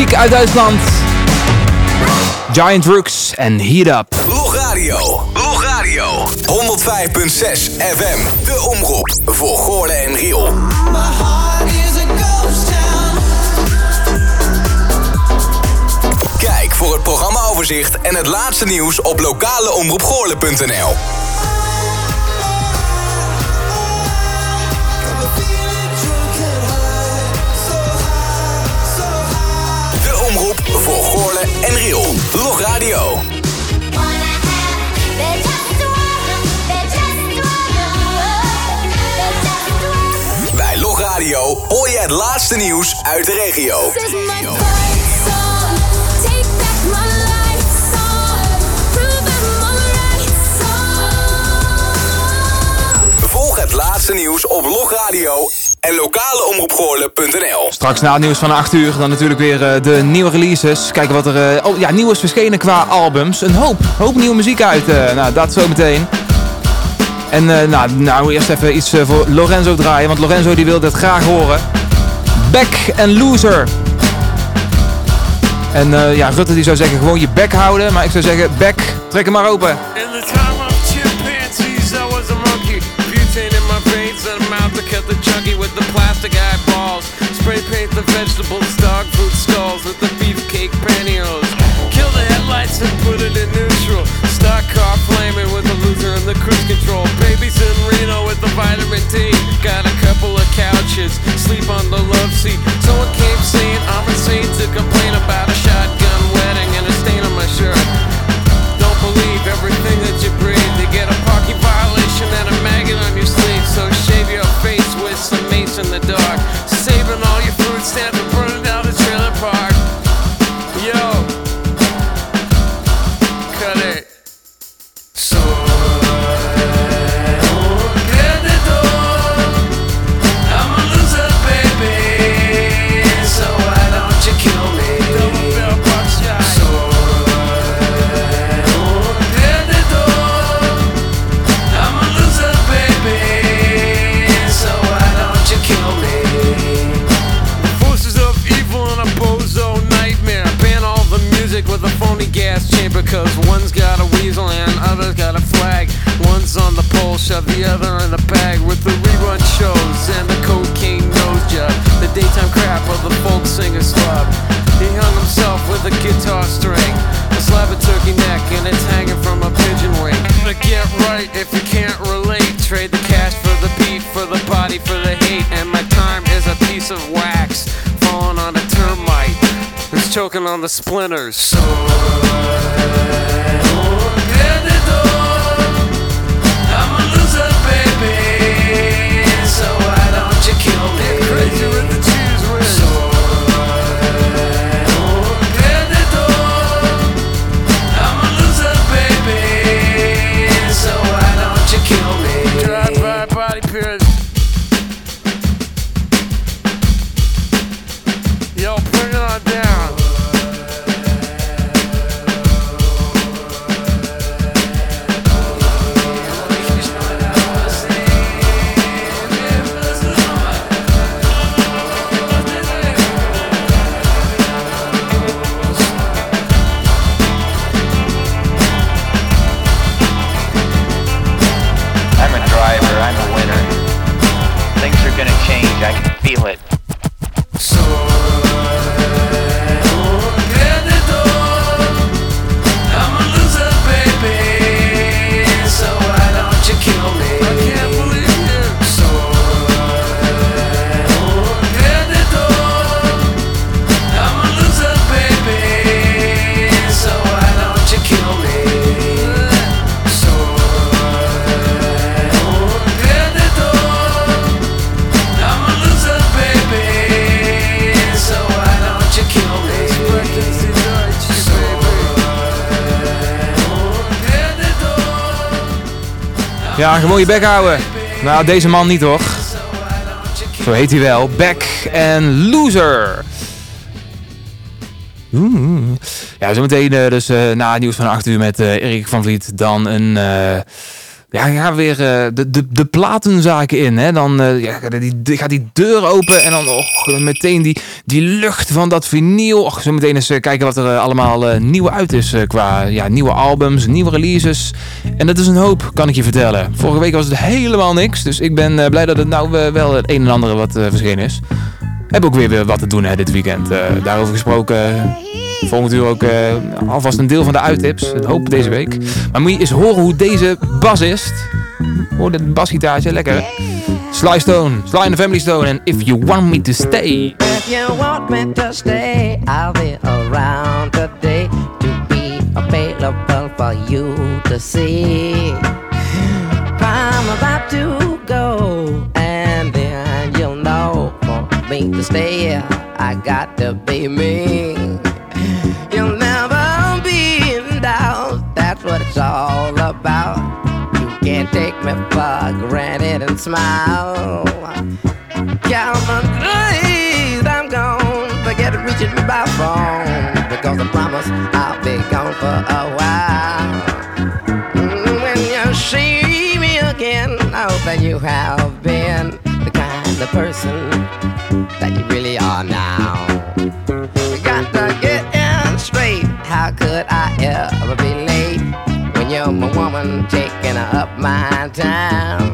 muziek uit Duitsland. Giant Rooks en Heat Up. Log Radio. Log Radio. 105.6 FM. De omroep voor Goorlen en Riool. Kijk voor het programmaoverzicht en het laatste nieuws op lokaleomroepgoorlen.nl. het laatste nieuws uit de regio. Volg het laatste nieuws op Log Radio en lokaleomroepgoorlen.nl. Straks na het nieuws van 8 uur dan natuurlijk weer eh, de nieuwe releases. Kijken wat er... eh, oh ja, nieuw is verschenen qua albums. Een hoop, hoop nieuwe muziek uit. eh, nou, dat zometeen. En eh, nou, nou, eerst even iets voor Lorenzo draaien. Want Lorenzo die wilde het graag horen. Back and Loser. En eh, ja, Rutte die zou zeggen gewoon je bek houden. Maar ik zou zeggen, bek, trek hem maar open. In the time of chimpanzees, I was a monkey. Butane in my veins and mouth to cut the chunky with the plastic eyeballs. Spray paint the vegetables, dog food stalls with the beefcake pantyhose. Kill the headlights and put it in the cruise control. Babies in Reno with the vitamin D. Got a couple of couches, sleep on the love seat. Someone came saying I'm Cause one's got a weasel and other's got a flag. One's on the pole, shove the other in the bag. With the rerun shows and the cocaine nose job. The daytime crap of the folk singer slub. He hung himself with a guitar string. A slab of turkey neck and it's hanging from a pigeon wing. But get right if you can't relate. Trade the cash for the beat, for the body, for the hate. And my choking on the splinters. So why don't you kill me? crazy with the cheese bek houden. Nou, deze man niet toch? Zo heet hij wel. Back and Loser. Oeh. Ja, zometeen eh, dus eh, na het nieuws van 8 uur met eh, Erik van Vliet dan een... eh, ja, ja weer de, de, de platenzaken in. Hè? Dan ja, gaat die, gaat die deur open en dan och, meteen die, die lucht van dat vinyl. Och, zo meteen eens eh, kijken wat er eh, allemaal eh, nieuw uit is qua ja, nieuwe albums, nieuwe releases. En dat is een hoop, kan ik je vertellen. Vorige week was het helemaal niks, dus ik ben blij dat het nou wel het een en ander wat verschenen is. Heb ook weer, weer wat te doen hè, dit weekend. Daarover gesproken. Volgend uur ook eh, alvast een deel van de uittips. Ik hoop deze week. Maar moet je eens horen hoe deze bassist. Hoor dit basgitaartje, lekker. Sly Stone, Sly and the Family Stone. En If You Want Me To Stay. You want me to stay, I'll be around today to be available for you to see. I'm about to go, and then you'll know for me to stay. I got to be me. You'll never be in doubt. That's what it's all about. You can't take me for granted and smile. Calvin, gone. Forget reaching me by phone because I promise I'll be gone for a while. Mm, When you see me again, I hope that you have been the kind of person that you really are now. We got to get in straight. How could I ever be late when you're my woman taking up my time?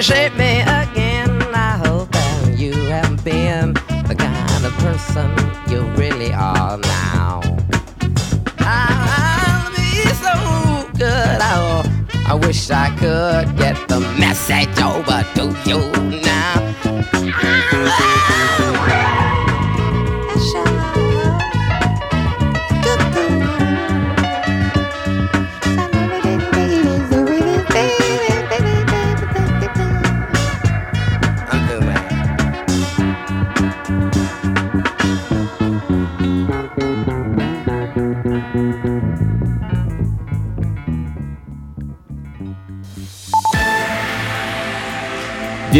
When shape me again, I hope that you have been the kind of person you really are now. I'll be so good. I, I wish I could get the message over to you now.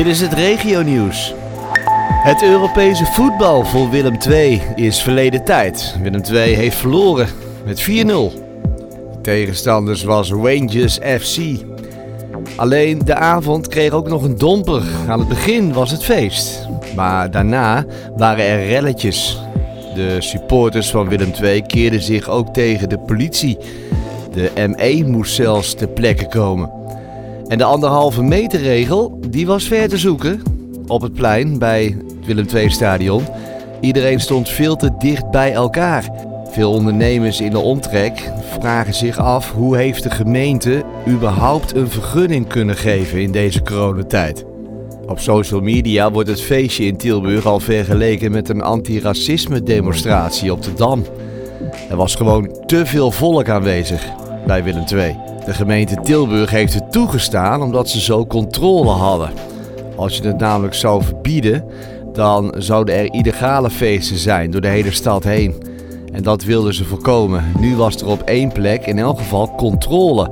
Dit is het regionieuws. Het Europese voetbal voor Willem II is verleden tijd. Willem II heeft verloren met 4-0. De tegenstanders was Rangers FC. Alleen de avond kreeg ook nog een domper. Aan het begin was het feest. Maar daarna waren er relletjes. De supporters van Willem II keerden zich ook tegen de politie. De ME moest zelfs ter plekke komen. En de anderhalve meter regel, die was ver te zoeken. Op het plein bij het Willem II stadion. Iedereen stond veel te dicht bij elkaar. Veel ondernemers in de omtrek vragen zich af hoe heeft de gemeente überhaupt een vergunning kunnen geven in deze coronatijd. Op social media wordt het feestje in Tilburg al vergeleken met een antiracisme demonstratie op de Dam. Er was gewoon te veel volk aanwezig bij Willem II. De gemeente Tilburg heeft het toegestaan omdat ze zo controle hadden. Als je het namelijk zou verbieden, dan zouden er illegale feesten zijn door de hele stad heen. En dat wilden ze voorkomen. Nu was er op één plek in elk geval controle.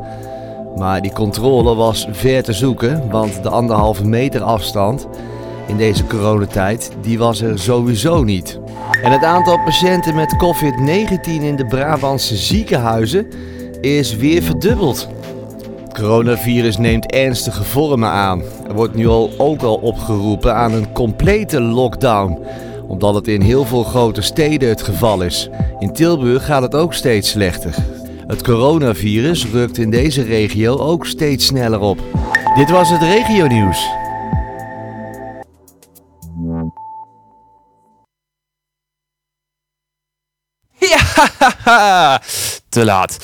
Maar die controle was ver te zoeken, want de anderhalve meter afstand in deze coronatijd, die was er sowieso niet. En het aantal patiënten met COVID-19 in de Brabantse ziekenhuizen is weer verdubbeld. Het coronavirus neemt ernstige vormen aan. Er wordt nu al ook al opgeroepen aan een complete lockdown, omdat het in heel veel grote steden het geval is. In Tilburg gaat het ook steeds slechter. Het coronavirus rukt in deze regio ook steeds sneller op. Dit was het regionieuws. Ja, te laat.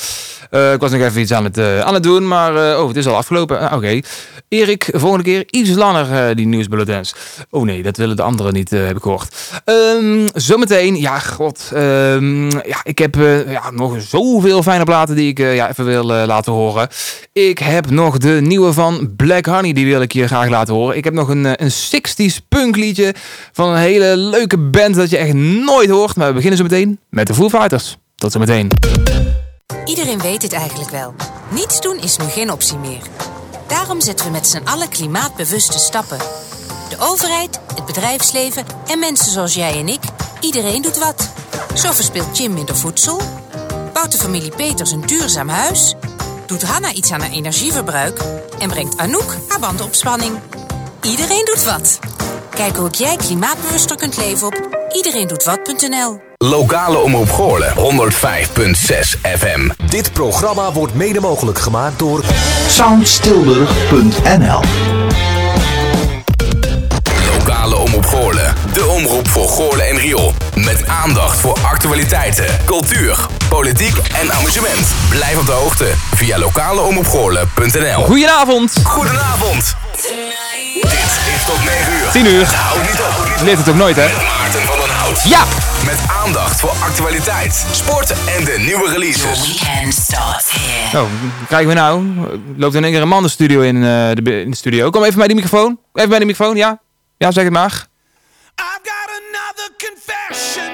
Eh, ik was nog even iets aan het, eh, aan het doen, maar eh, oh, het is al afgelopen. Oké. Erik, volgende keer iets langer die nieuwsbulletins. Oh nee, dat willen de anderen niet, heb ik gehoord. Ehm, zometeen, ja, god. ehm, ja, ik heb ja, nog zoveel fijne platen die ik ja, even wil laten horen. Ik heb nog de nieuwe van Black Honey, die wil ik je graag laten horen. Ik heb nog een, een 60s punk liedje van een hele leuke band dat je echt nooit hoort. Maar we beginnen zo meteen met de Foo Fighters. Tot zometeen. Iedereen weet het eigenlijk wel. Niets doen is nu geen optie meer. Daarom zetten we met z'n allen klimaatbewuste stappen. De overheid, het bedrijfsleven en mensen zoals jij en ik, iedereen doet wat. Zo verspilt Jim minder voedsel. Bouwt de familie Peters een duurzaam huis. Doet Hanna iets aan haar energieverbruik. En brengt Anouk haar bandenopspanning. Iedereen doet wat. Kijk hoe ook jij klimaatbewuster kunt leven op iedereendoetwat.nl. Lokale Omroep Goorlen 105.6 FM. Dit programma wordt mede mogelijk gemaakt door soundstilburg.nl Lokale Omroep Goorlen. De omroep voor Goorlen en Riool. Met aandacht voor actualiteiten, cultuur, politiek en amusement. Blijf op de hoogte via lokaleomroepgoorlen.nl Goedenavond. Goedenavond. Dit is tot 9 uur. 10 uur. Hou niet op. Leert het ook nooit, hè? Maarten van den Hout. Ja. Met aandacht voor actualiteit, sport en de nieuwe releases. Weekend starts here. Oh, wat krijgen we nou? Loopt in één keer een man de studio in, eh, de, in de studio. Kom even bij die microfoon. Even bij de microfoon, ja? Ja, zeg het maar. confession to make.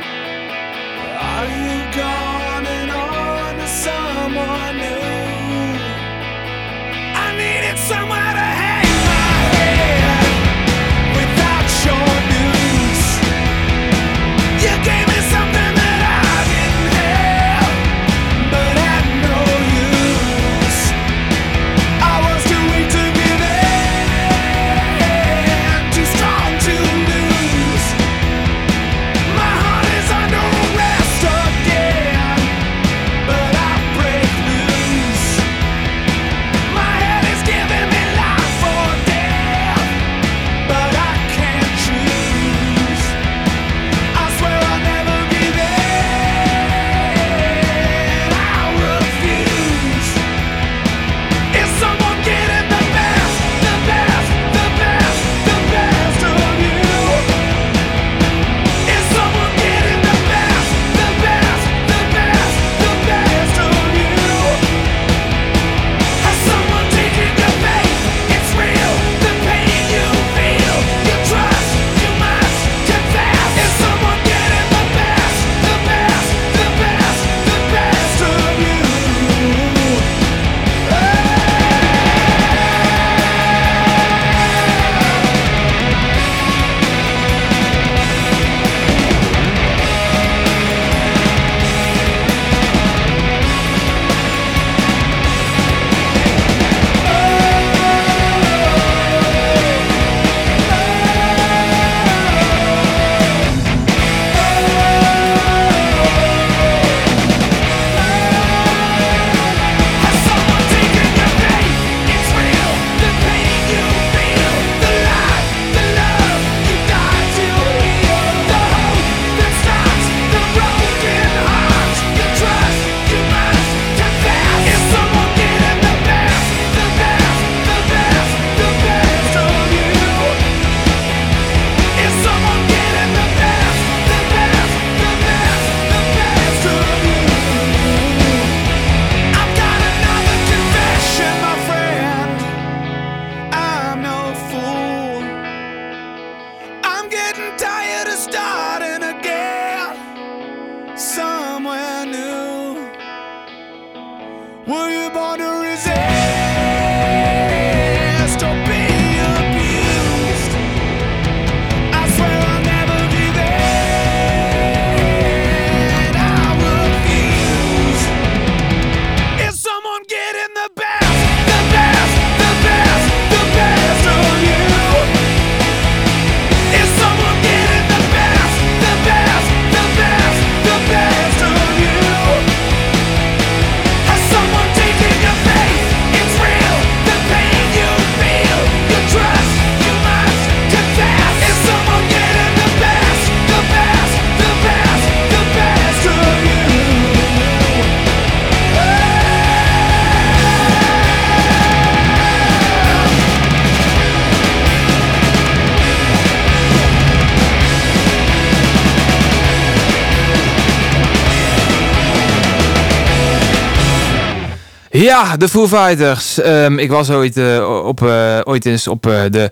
Ja, de Foo Fighters. Ehm, ik was ooit, eh, op, eh, ooit eens op eh, de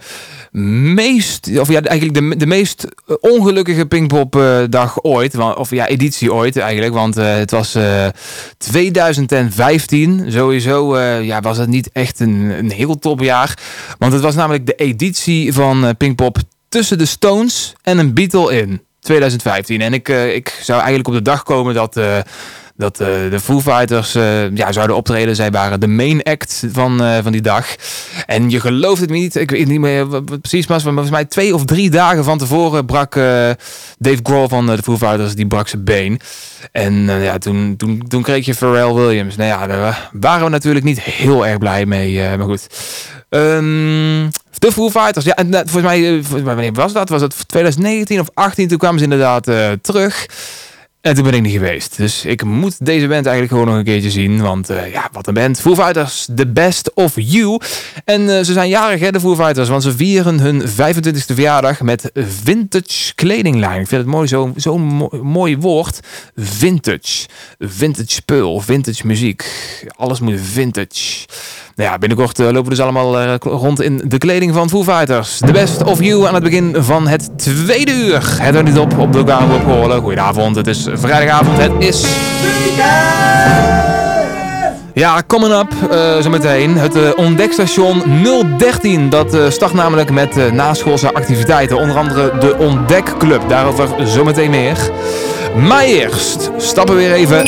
meest, of ja, eigenlijk de, de meest ongelukkige Pinkpop eh, dag ooit. Of ja, editie ooit eigenlijk. Want het was eh, 2015. Sowieso ja, was het niet echt een, een heel topjaar. Want het was namelijk de editie van Pinkpop tussen de Stones en een Beatle in. 2015. En ik, ik zou eigenlijk op de dag komen dat, dat eh, de Foo Fighters eh, ja, zouden optreden. Zij waren de main act van, eh, van die dag. En je gelooft het niet, ik weet niet meer precies, maar volgens mij twee of drie dagen van tevoren brak Dave Grohl van de Foo Fighters, die brak zijn been. En ja, toen, toen, toen kreeg je Pharrell Williams. Nou ja, daar waren we natuurlijk niet heel erg blij mee, maar goed. Ehm, de Foo Fighters, ja, en, volgens mij, volgens mij, wanneer was dat? Was het 2019 of 18? Toen kwamen ze inderdaad terug. En toen ben ik niet geweest. Dus ik moet deze band eigenlijk gewoon nog een keertje zien. Want eh, ja, wat een band. Foo Fighters, The Best of You. En eh, ze zijn jarig hè, de Foo Fighters. Want ze vieren hun 25e verjaardag met vintage kledinglijn. Ik vind het mooi, zo'n zo mo- mooi woord. Vintage. Vintage spul, vintage muziek. Alles moet vintage. Nou ja, binnenkort eh, lopen we dus allemaal rond in de kleding van Foo Fighters. The Best of You aan het begin van het tweede uur. Het er niet op op de opgeholen. Goedenavond, het is vrijdagavond, het is... Ja, coming up eh, zometeen. Het eh, ontdekstation 013. Dat eh, start namelijk met naschoolse activiteiten. Onder andere de Ontdekclub. Daarover zometeen meer. Maar eerst stappen we weer even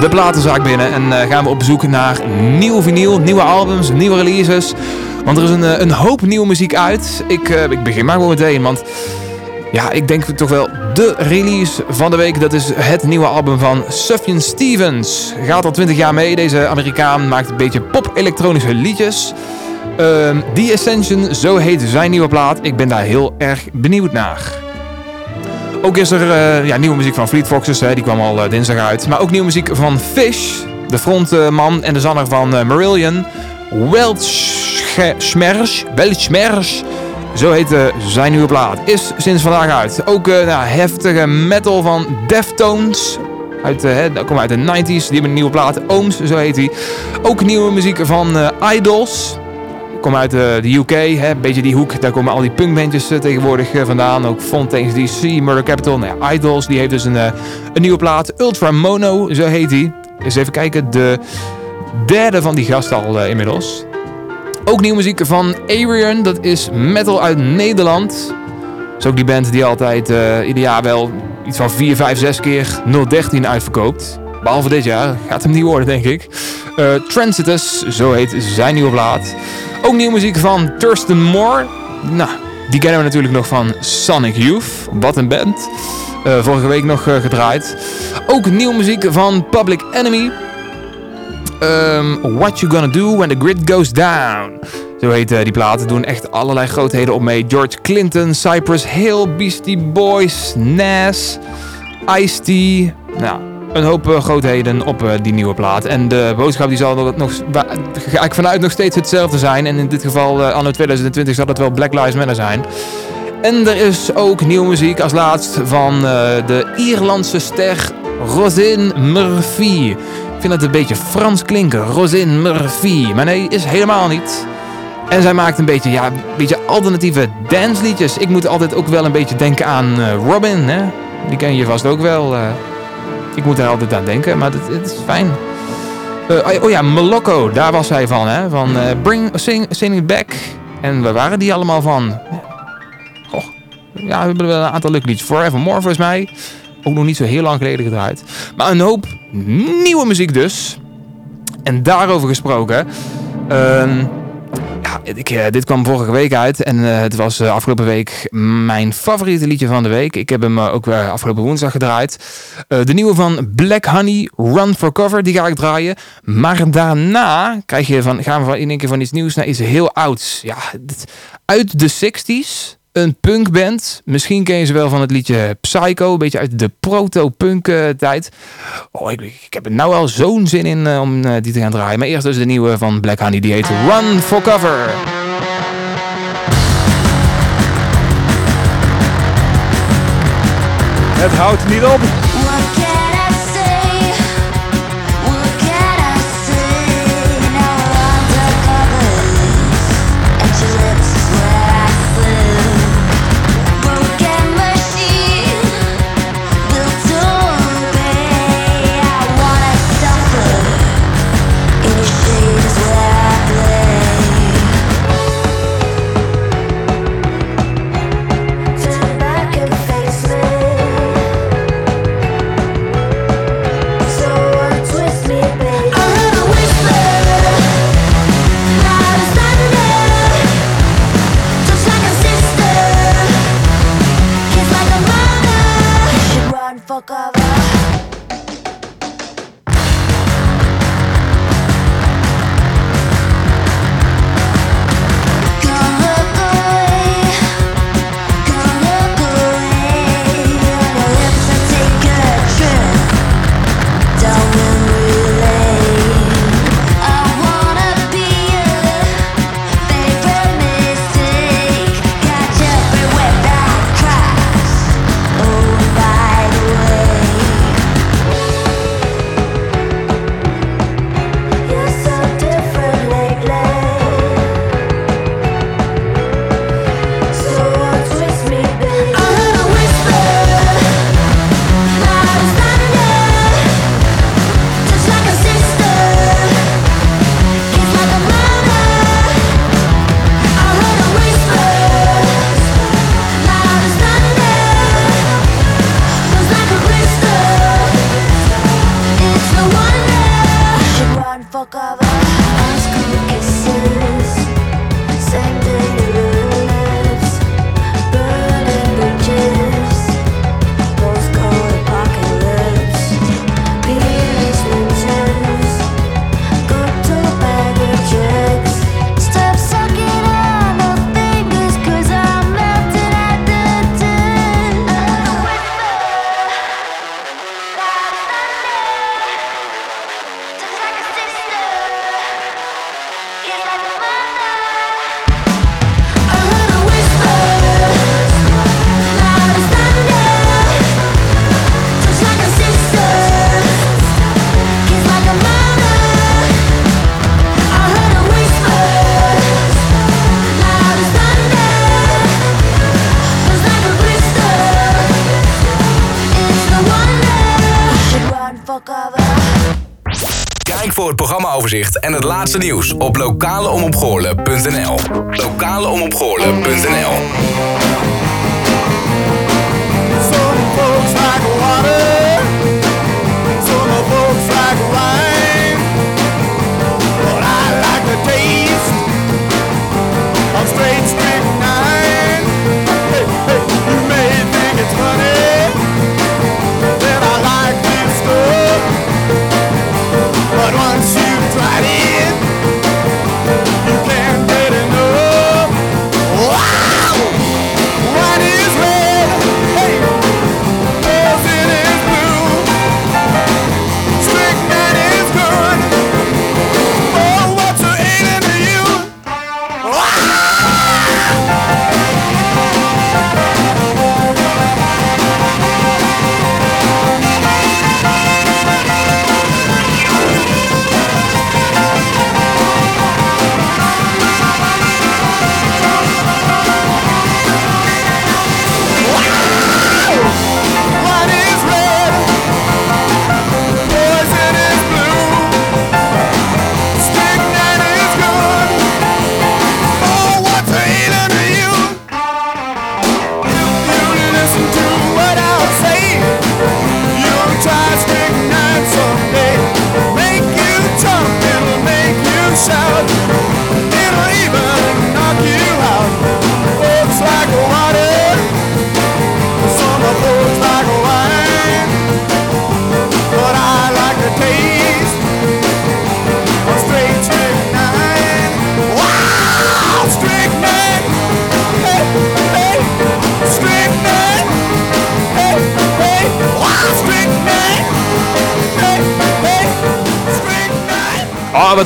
de platenzaak binnen. En gaan we op zoek naar nieuw vinyl, nieuwe albums, nieuwe releases. Want er is een, een hoop nieuwe muziek uit. Ik, ik begin maar gewoon meteen. Want ja, ik denk toch wel de release van de week. Dat is het nieuwe album van Sufjan Stevens. Gaat al 20 jaar mee. Deze Amerikaan maakt een beetje pop-elektronische liedjes. Ehm The Ascension, zo heet zijn nieuwe plaat. Ik ben daar heel erg benieuwd naar. Ook is er eh, ja, nieuwe muziek van Fleet Foxes, hè, die kwam al eh, dinsdag uit. Maar ook nieuwe muziek van Fish, de frontman en de zanger van eh, Marillion. Weltschmerz, Weltschmerz, zo heet eh, zijn nieuwe plaat. Is sinds vandaag uit. Ook eh, nou, heftige metal van Deftones. Uit, eh, hè, dat komt uit de 90s. Die hebben een nieuwe plaat. Ooms, zo heet die. Ook nieuwe muziek van Idols. Kom uit de UK, hè, een beetje die hoek. Daar komen al die punkbandjes tegenwoordig vandaan. Ook Fontaine's DC, Murder Capital. Nou Idols, die heeft dus een, een nieuwe plaat. Ultra Mono, zo heet die. Eens even kijken, de derde van die gast al inmiddels. Ook nieuwe muziek van Arian, dat is metal uit Nederland. Dat is ook die band die altijd eh, ieder jaar wel iets van 4, 5, 6 keer 013 uitverkoopt. Behalve dit jaar, gaat hem niet worden denk ik. Eh Transitus, zo heet zijn nieuwe plaat. Ook nieuwe muziek van Thurston Moore. Nou, die kennen we natuurlijk nog van Sonic Youth. Wat een band. Eh, vorige week nog gedraaid. Ook nieuwe muziek van Public Enemy. Ehm, What You Gonna Do When The Grid Goes Down. Zo heet eh, die plaat. Er doen echt allerlei grootheden op mee. George Clinton, Cypress Hill, Beastie Boys, Nas, Ice-T. Nou, een hoop eh, grootheden op eh, die nieuwe plaat. En de boodschap die zal nog, nog, ik vanuit nog steeds hetzelfde zijn. En in dit geval, anno 2020, zal het wel Black Lives Matter zijn. En er is ook nieuwe muziek als laatst van de Ierlandse ster Rosin Murphy. Het een beetje Frans klinken, Rosin Murphy. Maar nee, is helemaal niet. En zij maakt een beetje, ja, een beetje alternatieve dansliedjes. Ik moet altijd ook wel een beetje denken aan eh, Robin, hè? Die ken je vast ook wel. eh. ik moet er altijd aan denken, maar het, is fijn. Eh, oh ja, Molokko, daar was hij van, hè? Van Bring Sing, Back. En waar waren die allemaal van? Goh, ja, we hebben wel een aantal leuke liedjes. Forevermore volgens mij. Ook nog niet zo heel lang geleden gedraaid. Maar een hoop nieuwe muziek dus. En daarover gesproken. ehm, ja, ik, eh, dit kwam vorige week uit en eh, het was eh, afgelopen week mijn favoriete liedje van de week. Ik heb hem ook afgelopen woensdag gedraaid. De nieuwe van Black Honey, Run for Cover, die ga ik draaien. Maar daarna krijg je van, gaan we van in één keer van iets nieuws naar iets heel ouds. Ja, uit de 60s. Een punkband. Misschien ken je ze wel van het liedje Psycho. Een beetje uit de proto-punk eh, tijd. Oh, ik, ik heb er nou al zo'n zin in eh, om eh, die te gaan draaien. Maar eerst dus de nieuwe van Black Honey. Die heet Run for Cover. Het houdt niet op. laatste nieuws op lokaleomopgoorlen.nl. Lokaleomopgoorlen.nl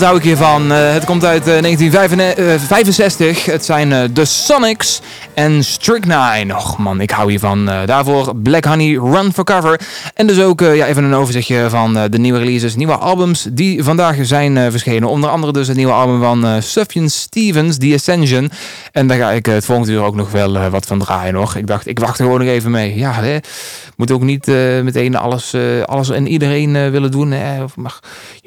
Hou ik hiervan? Eh, het komt uit eh, 1965. Eh, het zijn The Sonics en Strychnine. Och man, ik hou hiervan. daarvoor Black Honey, Run for Cover. En dus ook ja, even een overzichtje van de nieuwe releases, nieuwe albums die vandaag zijn verschenen. Onder andere dus het nieuwe album van Sufjan Stevens, The Ascension. En daar ga ik het volgende uur ook nog wel wat van draaien hoor. Ik dacht, ik wacht er gewoon nog even mee. Ja, hè? moet ook niet meteen alles, alles en iedereen willen doen. Of mag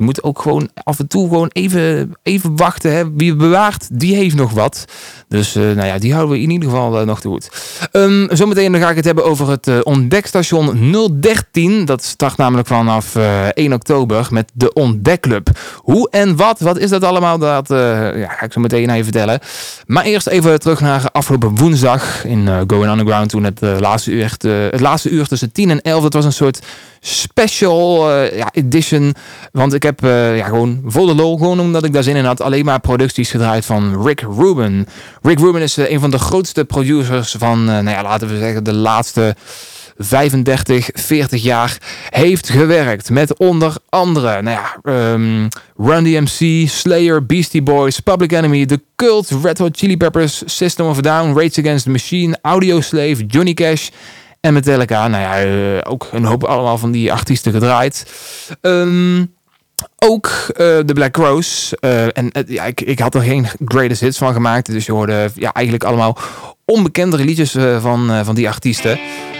je moet ook gewoon af en toe gewoon even, even wachten. Hè. Wie bewaart, die heeft nog wat. Dus eh, nou ja, die houden we in ieder geval eh, nog te goed. Um, zometeen dan ga ik het hebben over het eh, ontdekstation 013. Dat start namelijk vanaf 1 oktober met de Ontdekclub. Hoe en wat, wat is dat allemaal? Dat ja, ga ik zo meteen aan je vertellen. Maar eerst even terug naar afgelopen woensdag in Going Underground. Toen het, laatste uur echt, het laatste uur tussen 10 en 11. Dat was een soort special ja, edition. Want ik heb eh, ja, gewoon voor de lol, gewoon omdat ik daar zin in had, alleen maar producties gedraaid van Rick Rubin. Rick Rubin is eh, een van de grootste producers van, eh, nou ja, laten we zeggen, de laatste 35, 40 jaar heeft gewerkt. Met onder andere, nou ja, ehm, Run DMC, Slayer, Beastie Boys, Public Enemy, The Cult, Red Hot Chili Peppers, System of a Down, Rage Against the Machine, Audioslave, Johnny Cash en Metallica. Nou ja, ook een hoop allemaal van die artiesten gedraaid. Ehm, ook eh, de Black Rose. Eh, en eh, ja, ik, ik had er geen greatest hits van gemaakt. Dus je hoorde ja, eigenlijk allemaal onbekendere liedjes van, van die artiesten.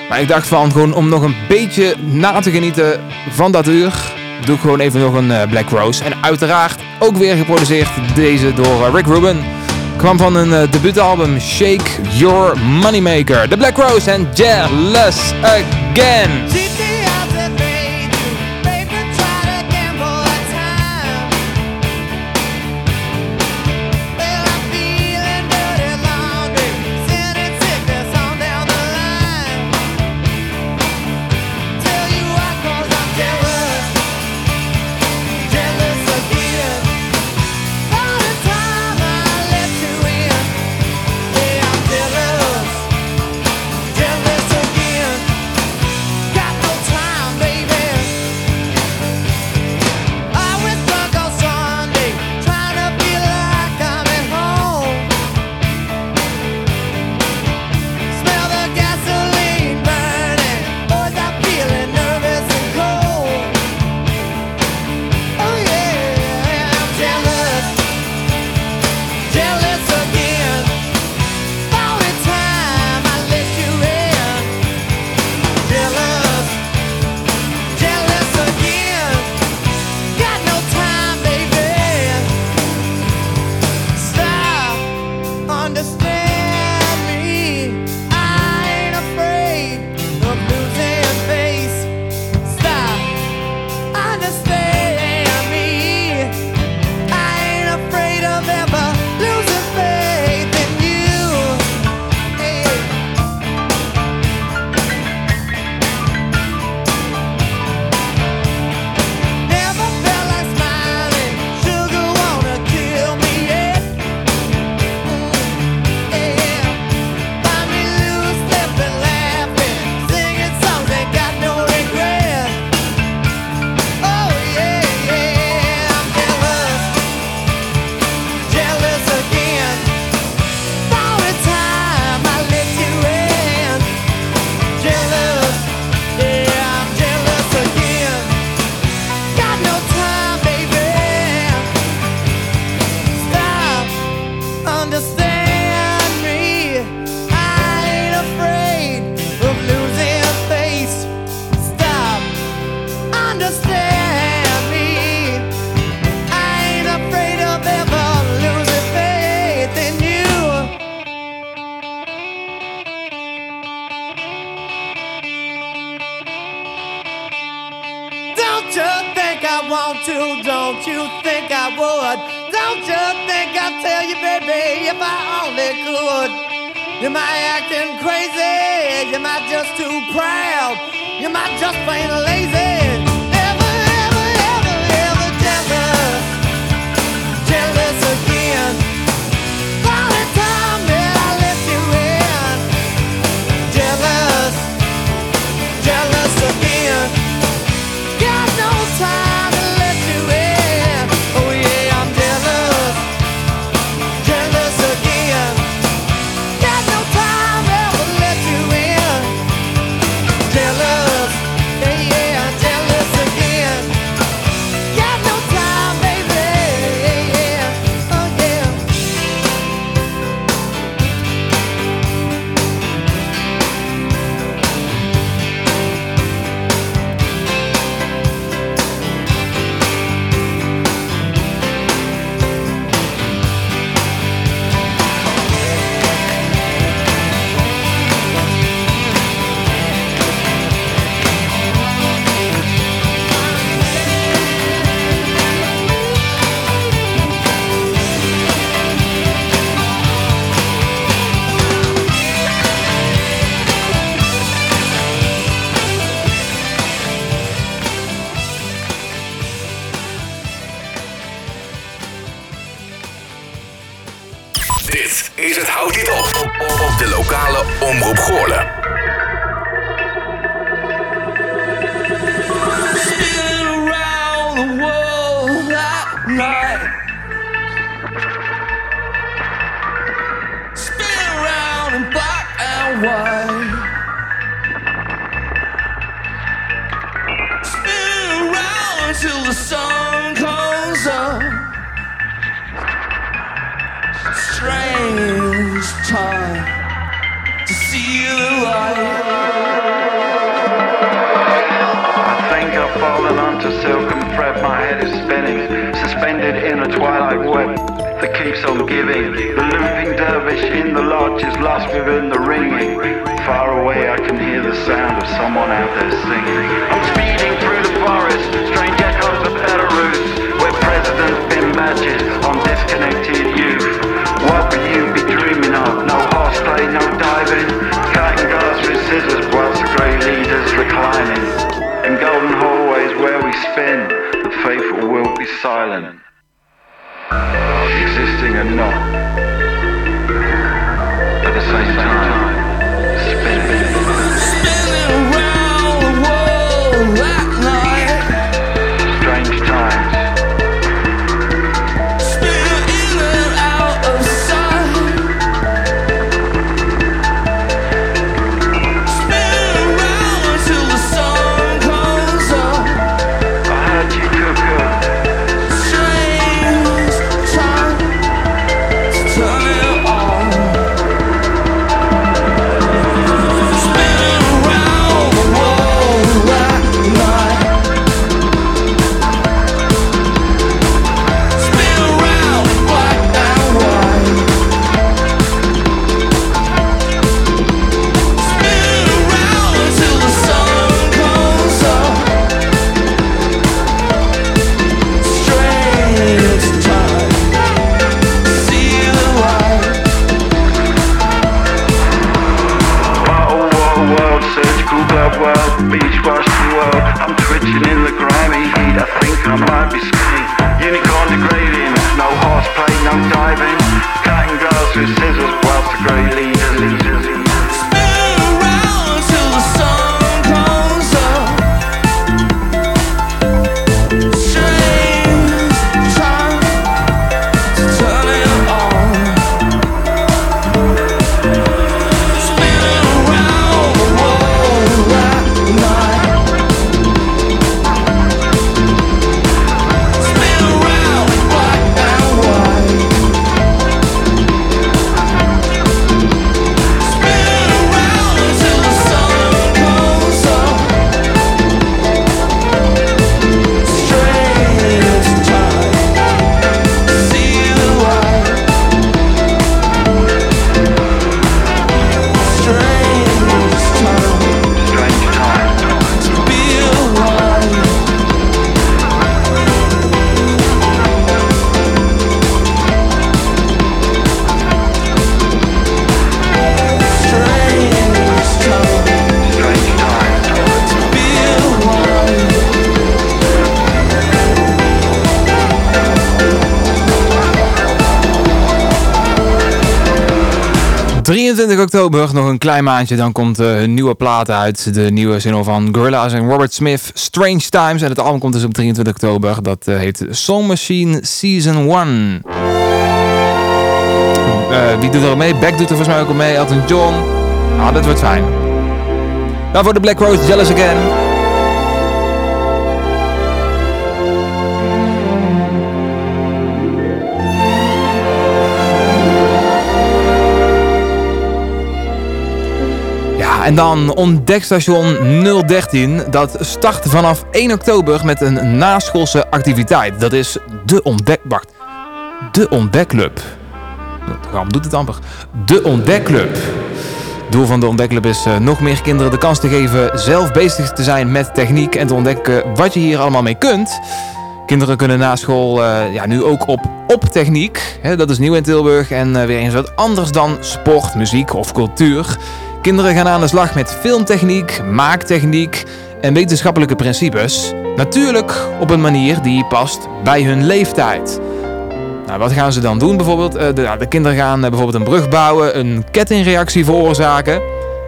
Maar ik dacht van gewoon om nog een beetje na te genieten van dat uur. Doe ik gewoon even nog een Black Rose. En uiteraard ook weer geproduceerd deze door Rick Rubin. Kwam van een debuutalbum Shake Your Moneymaker. The Black Rose en Jealous Again. Want to? Don't you think I would? Don't you think I'd tell you, baby, if I only could? Am I acting crazy? Am I just too proud? Am I just plain lazy? 23 oktober, nog een klein maandje, dan komt eh, een nieuwe plaat uit. De nieuwe single van Gorillaz en Robert Smith, Strange Times. En het album komt dus op 23 oktober. Dat eh, heet Soul Machine Season 1. Eh, wie doet er mee? Beck doet er volgens mij ook al mee. Elton John. Ah, dat wordt fijn. Daarvoor de Black Rose, Jealous Again. En dan ontdekstation 013. Dat start vanaf 1 oktober met een naschoolse activiteit. Dat is de ontdek... Wacht. De ontdekclub. Waarom doet het amper? De ontdekclub. Doel van de ontdekclub is eh, nog meer kinderen de kans te geven zelf bezig te zijn met techniek en te ontdekken wat je hier allemaal mee kunt. Kinderen kunnen na school eh, ja, nu ook op, op techniek. Dat is nieuw in Tilburg en eh, weer eens wat anders dan sport, muziek of cultuur. Kinderen gaan aan de slag met filmtechniek, maaktechniek en wetenschappelijke principes. Natuurlijk op een manier die past bij hun leeftijd. Nou, wat gaan ze dan doen bijvoorbeeld? Eh, de, de kinderen gaan eh, bijvoorbeeld een brug bouwen, een kettingreactie veroorzaken,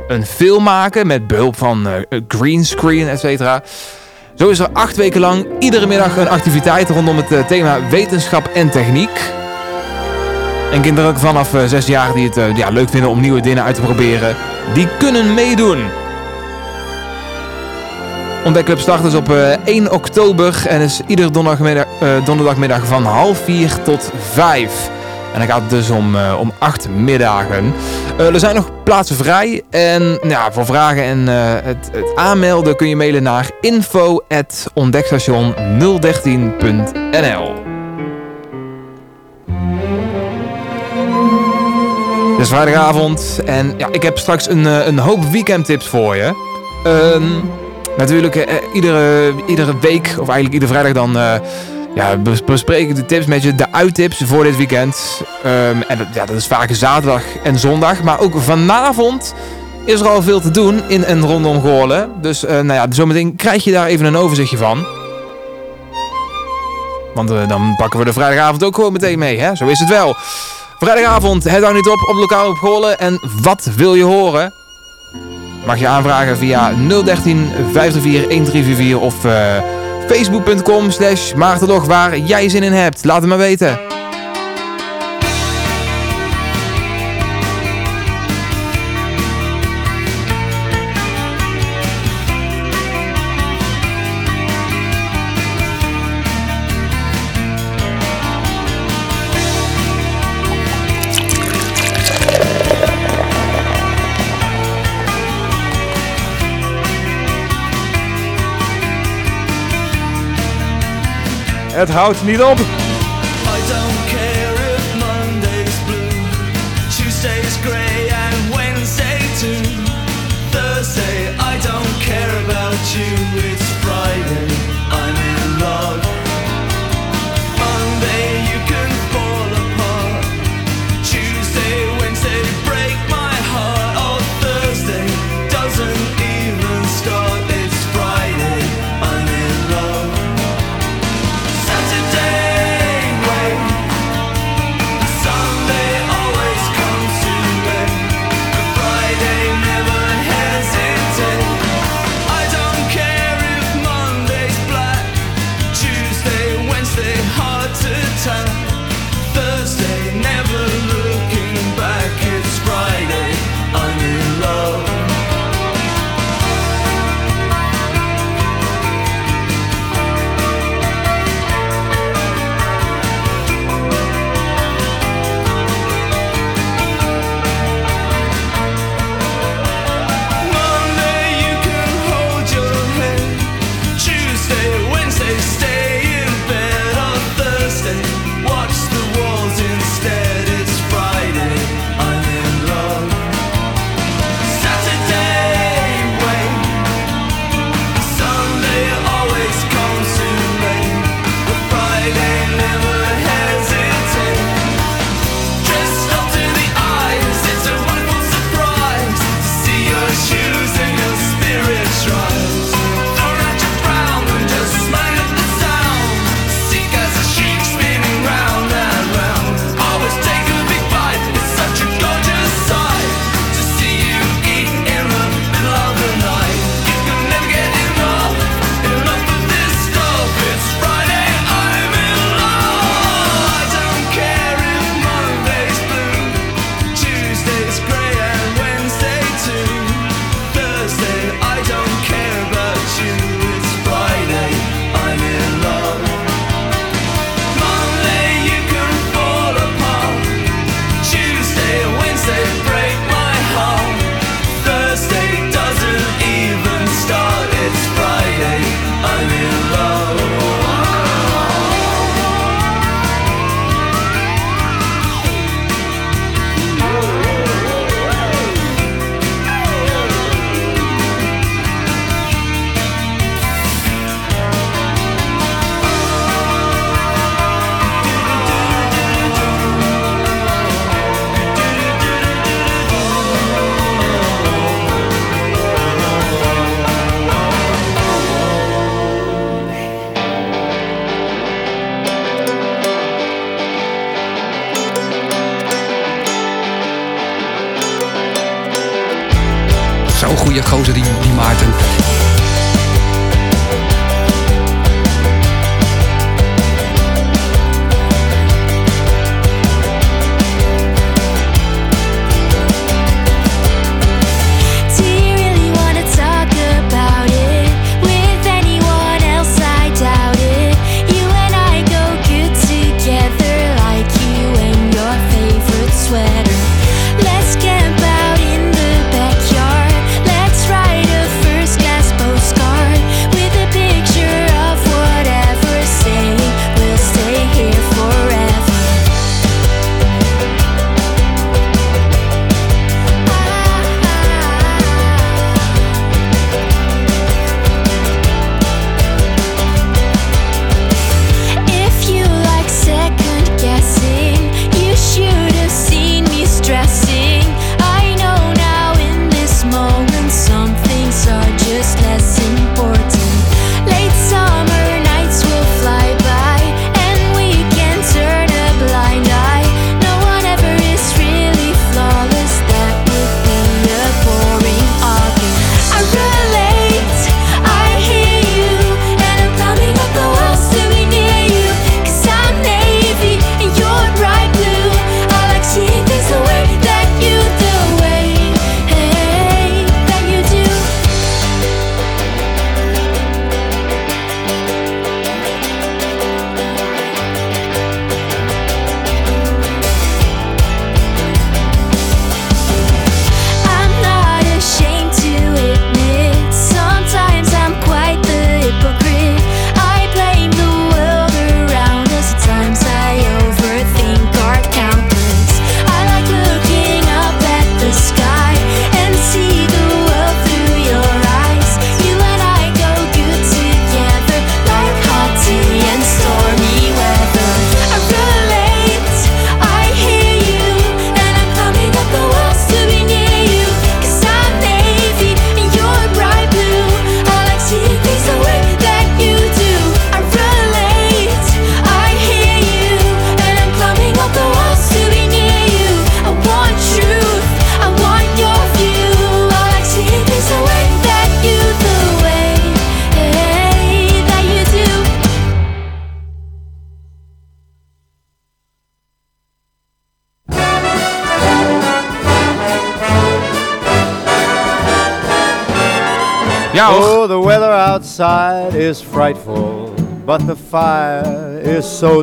een film maken met behulp van eh, greenscreen, et cetera. Zo is er acht weken lang iedere middag een activiteit rondom het thema wetenschap en techniek. En kinderen vanaf zes jaar die het ja, leuk vinden om nieuwe dingen uit te proberen, die kunnen meedoen. Ontdekclub start dus op eh, 1 oktober en is iedere donderdagmiddag, eh, donderdagmiddag van half 4 tot 5. En dan gaat het dus om, eh, om 8 middagen. Eh, er zijn nog plaatsen vrij. En voor vragen en eh, het, het aanmelden kun je mailen naar info.ontdekstation013.nl Het is vrijdagavond en ja, ik heb straks een, eh, een hoop weekendtips voor je. Ehm, natuurlijk, eh, iedere, iedere week, of eigenlijk iedere vrijdag dan... eh, ja, bes- bespreek ik de tips met je, de uittips voor dit weekend. Ehm, en ja, dat is vaak zaterdag en zondag. Maar ook vanavond is er al veel te doen in en rondom Goorlen. Dus eh, nou ja, zometeen krijg je daar even een overzichtje van. Want eh, dan pakken we de vrijdagavond ook gewoon meteen mee, hè? Zo is het wel. Vrijdagavond, het houdt niet op op lokaal op Goorlen. En wat wil je horen? Mag je aanvragen via 013 534 1344 of eh, facebook.com slash waar jij zin in hebt. Laat het maar weten. Het houdt niet op.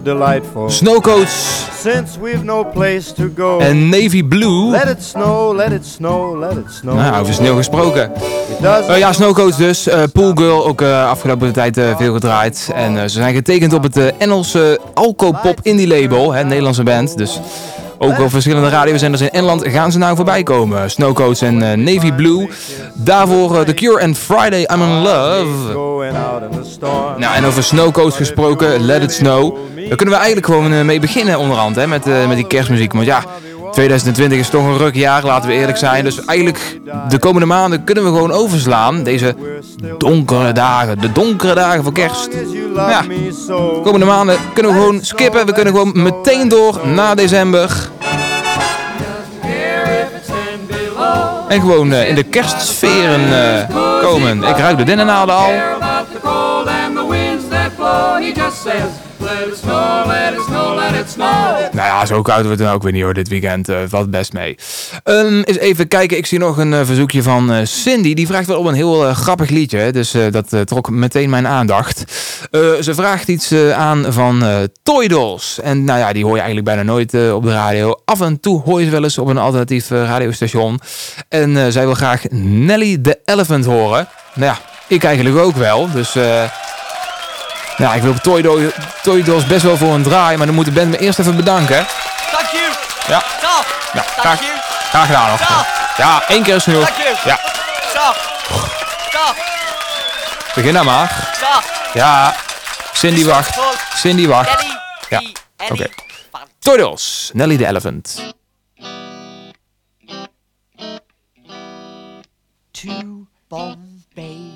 delightful. Snowcoats Since we've no place to go. en Navy Blue. Let it snow, let it snow, let it snow. Nou, over sneeuw gesproken. Eh, ja, Snowcoats dus. Eh Poolgirl ook eh, afgelopen tijd veel gedraaid. En ze zijn getekend op het Engelse Alcopop Indie label. Hè, Nederlandse band. Dus ook op verschillende radiozenders in Engeland gaan ze nou voorbij komen. Snowcoats en eh, Navy Blue. Daarvoor eh, The Cure en Friday I'm in Love. Nou, en over Snowcoats gesproken, Let It Snow. Daar kunnen we eigenlijk gewoon eh, mee beginnen onderhand, hè, met, met die kerstmuziek. Want ja, 2020 is toch een ruk jaar, laten we eerlijk zijn. Dus eigenlijk, de komende maanden kunnen we gewoon overslaan. Deze donkere dagen, de donkere dagen voor kerst. Ja, de komende maanden kunnen we gewoon skippen. We kunnen gewoon meteen door naar december. En gewoon eh, in de kerstsferen eh, komen. Ik ruik de dennennaalden al. Let it snow, let it let it. Nou ja, zo koud wordt het dan ook weer niet hoor, dit weekend. eh valt best mee. Ehm eens even kijken, ik zie nog een eh, verzoekje van eh, Cindy. Die vraagt wel op een heel grappig liedje, dus dat trok meteen mijn aandacht. Ze vraagt iets aan van Toy Dolls. En nou ja, die hoor je eigenlijk bijna nooit op de radio. Af en toe hoor je ze wel eens op een alternatief radiostation. En zij wil graag Nelly the Elephant horen. Nou ja, ik eigenlijk ook wel, dus... nou, ik wil Toy, Do Toy Dolls best wel voor een draai, maar dan moet de band me eerst even bedanken. Thank you. Ja. Ja, Thank graag, you. graag gedaan nog. Ja, één keer is genoeg. Thank you. Ja, begin dan maar. Stop. Ja, Cindy wacht. Cindy wacht. Ja, oké. Toy Dolls, Nelly the Elephant. to Bombay.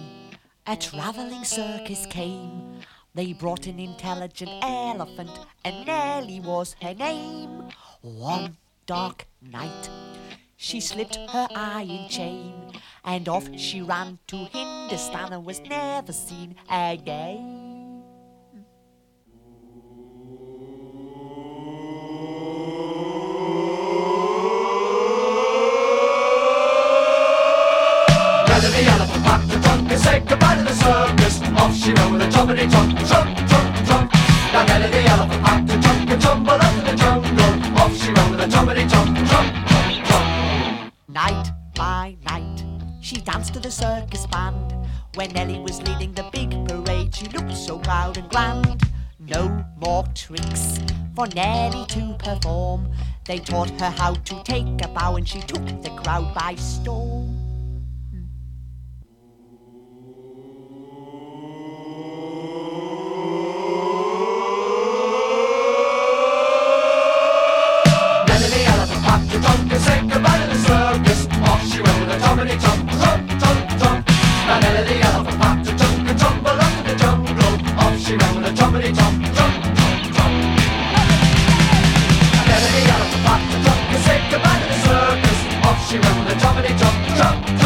A traveling circus came. They brought an intelligent elephant, and Nellie was her name. One dark night, she slipped her iron chain, and off she ran to Hindustan and was never seen again. Elephant the and said goodbye to the circus. Off she went with a jumpity trunk, trunk, trunk, trunk. Now Nelly the elephant packed the trunk and tumbled up to the jungle. Off she went with a jumpity trunk, trunk, trunk, trunk. Night by night, she danced to the circus band. When Nellie was leading the big parade, she looked so proud and grand. No more tricks for Nellie to perform. They taught her how to take a bow, and she took the crowd by storm. She went with a jumpity trunk, trunk, trunk, trunk. Now Nelly the elephant packed the trunk and tumbled up to the jungle. Off she went with a jumpity trunk, trunk, trunk, trunk. Now Nelly the elephant packed the trunk and said goodbye to the circus. Off she went with a jumpity trunk, trunk, trunk,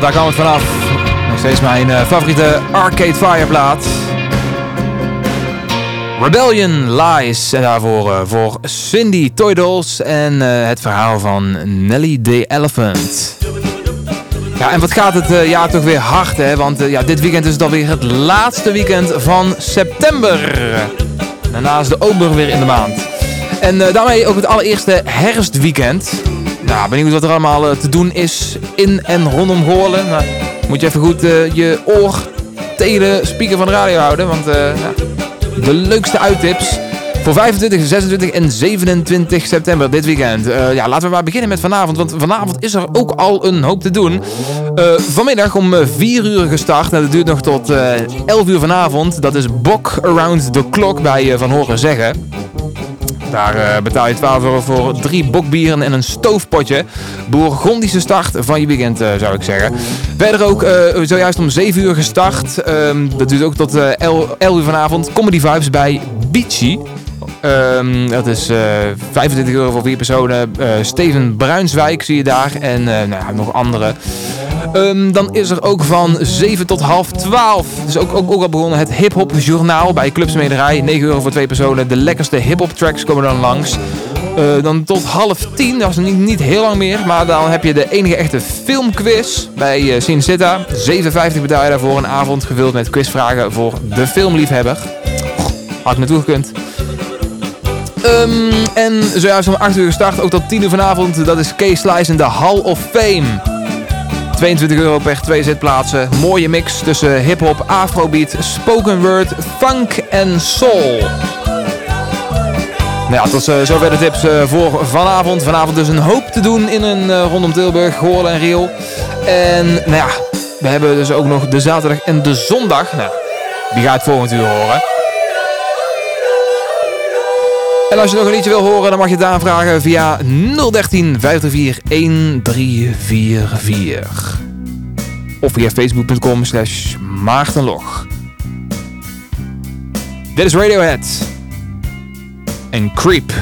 Daar kwam het vanaf. Nog steeds mijn eh, favoriete Arcade Fire plaat. Rebellion Lies. En daarvoor eh, voor Cindy Toy Dolls en eh, het verhaal van Nelly the Elephant. Ja, en wat gaat het jaar toch weer hard, hè? Want ja, dit weekend is het alweer het laatste weekend van september. Daarna is de Ober weer in de maand. En daarmee ook het allereerste herfstweekend. Nou, benieuwd wat er allemaal eh, te doen is in en rondom Goorlen. Nou, moet je even goed eh, je oor tegen de speaker van de radio houden. Want eh, nou, de leukste uittips voor 25, 26 en 27 september dit weekend. Ja, laten we maar beginnen met vanavond. Want vanavond is er ook al een hoop te doen. Vanmiddag om 4 uur gestart. En dat duurt nog tot eh 11 uur vanavond. Dat is Bok Around the Clock bij Van Horen Zeggen. Daar eh, betaal je 12 euro voor drie bokbieren en een stoofpotje. Bourgondische start van je weekend, eh, zou ik zeggen. Verder ook eh, zojuist om 7 uur gestart. Ehm, dat duurt ook tot eh 11, 11 uur vanavond. Comedy Vibes bij Beachy. Ehm, dat is eh 25 euro voor vier personen. Steven Bruinswijk zie je daar. En nou nog andere. Ehm, dan is er ook van 7 tot half 12. Dus ook, ook, ook al begonnen het Hip Hop Journaal bij Clubsmederij. 9 euro voor twee personen. De lekkerste hip hop tracks komen dan langs. Eh, dan tot half 10, dat is niet, niet heel lang meer. Maar dan heb je de enige echte filmquiz bij uh, Sin Sitta. 7,50 betaal je daarvoor. Een avond gevuld met quizvragen voor de filmliefhebber. Had ik naartoe gekund. Ehm, en zojuist om 8 uur gestart, ook tot 10 uur vanavond. Dat is K-Slice in de Hall of Fame. 22 euro per twee zitplaatsen. Mooie mix tussen hip-hop, afrobeat, spoken word, funk en soul. Nou ja, tot uh, zover de tips uh, voor vanavond. Vanavond dus een hoop te doen in en uh, rondom Tilburg, Goorlen en Riel. En nou ja, we hebben dus ook nog de zaterdag en de zondag. Nou, die gaat volgend uur horen. En als je nog een liedje wil horen, dan mag je het aanvragen via 013 534 1344. Of via facebook.com slash maartenlog. Dit is Radiohead. En Creep.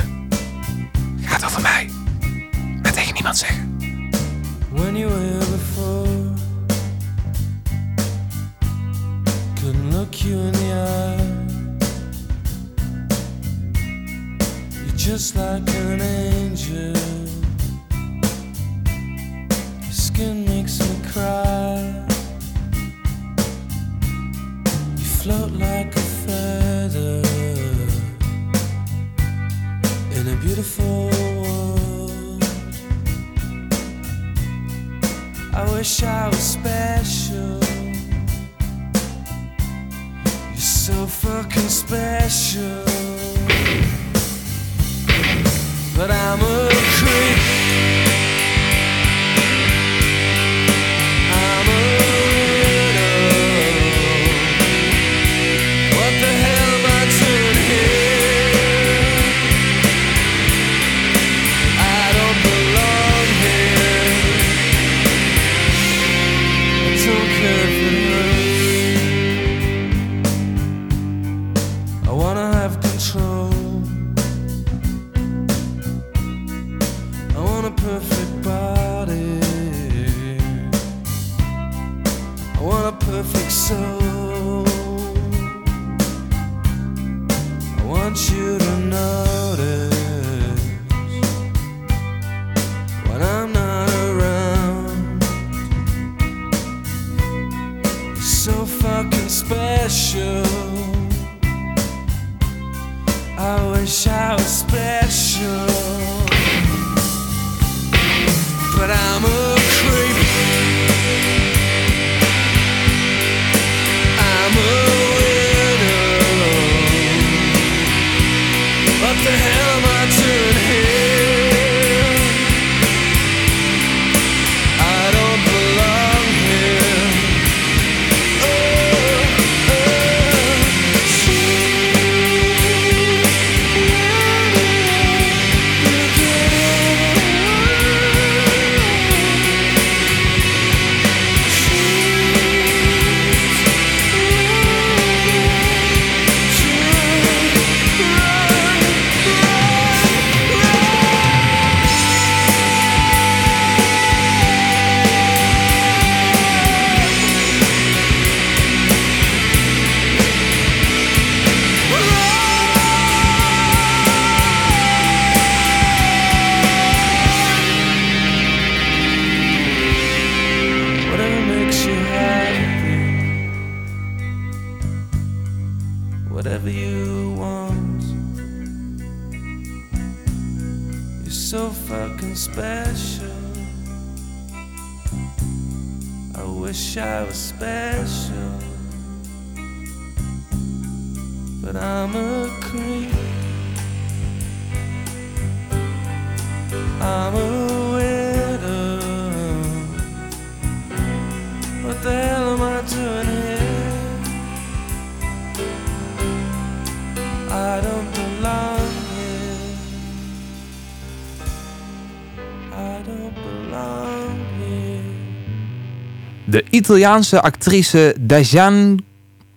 De Italiaanse actrice Dajan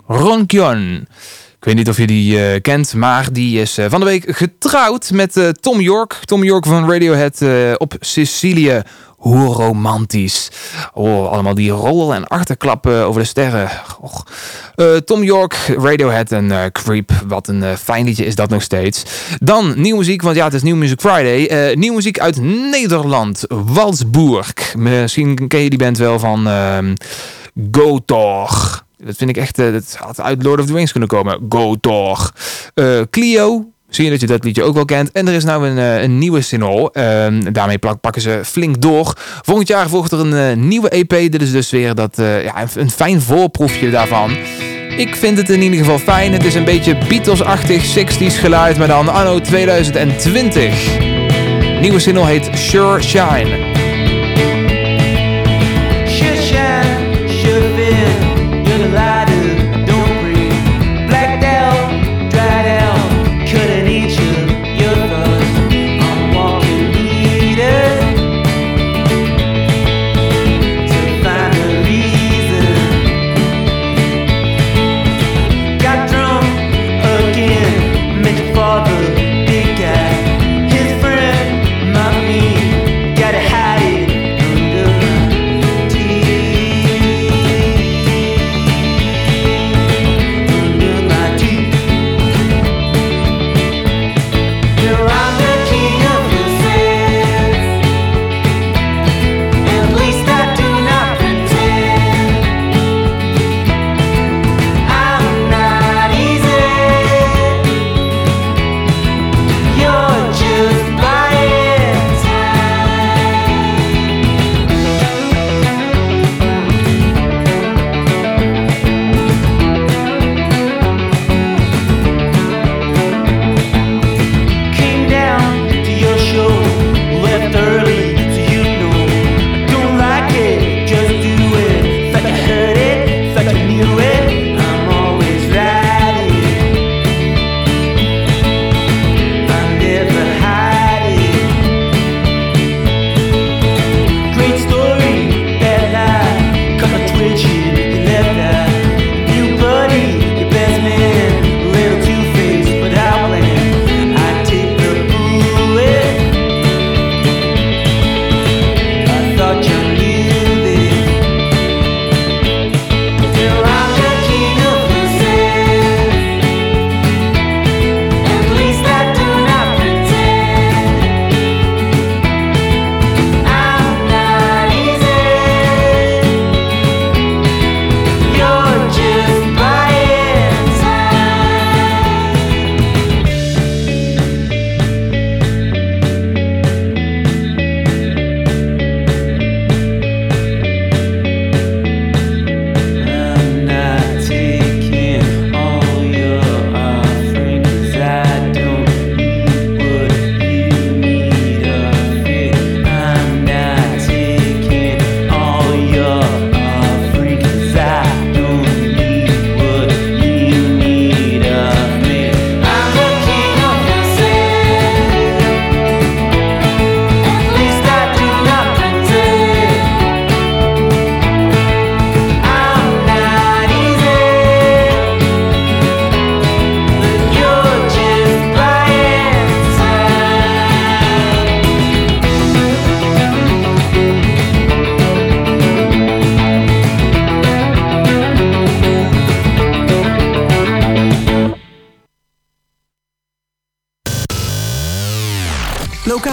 Ronchion. Ik weet niet of je die eh, kent, maar die is eh, van de week getrouwd met eh, Tom York. Tom York van Radiohead op Sicilië. Hoe romantisch. Oh, allemaal die rol- en achterklappen over de sterren. Eh, Tom York, Radiohead en eh, Creep. Wat een eh, fijn liedje is dat nog steeds. Dan nieuwe muziek, want ja, het is Nieuw Music Friday. Nieuwe muziek uit Nederland. Walsburg. Misschien ken je die band wel van ehm Gotor. Dat vind ik echt, dat had uit Lord of the Rings kunnen komen. Gotor. Eh Clio. Zie je dat je dat liedje ook wel kent. En er is nou een, eh, een nieuwe single. Ehm, daarmee pakken ze flink door. Volgend jaar volgt er een eh, nieuwe EP. Dit is dus weer dat, eh, ja, een, een fijn voorproefje daarvan. Ik vind het in ieder geval fijn. Het is een beetje Beatles-achtig 60s geluid. Maar dan anno 2020. Nieuwe single heet Sure Shine.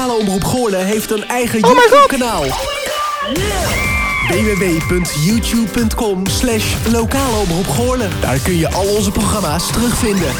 Lokale Omroep Goorlen heeft een eigen YouTube-kanaal. www.youtube.com slash lokale omroep Goorlen. Daar kun je al onze programma's terugvinden.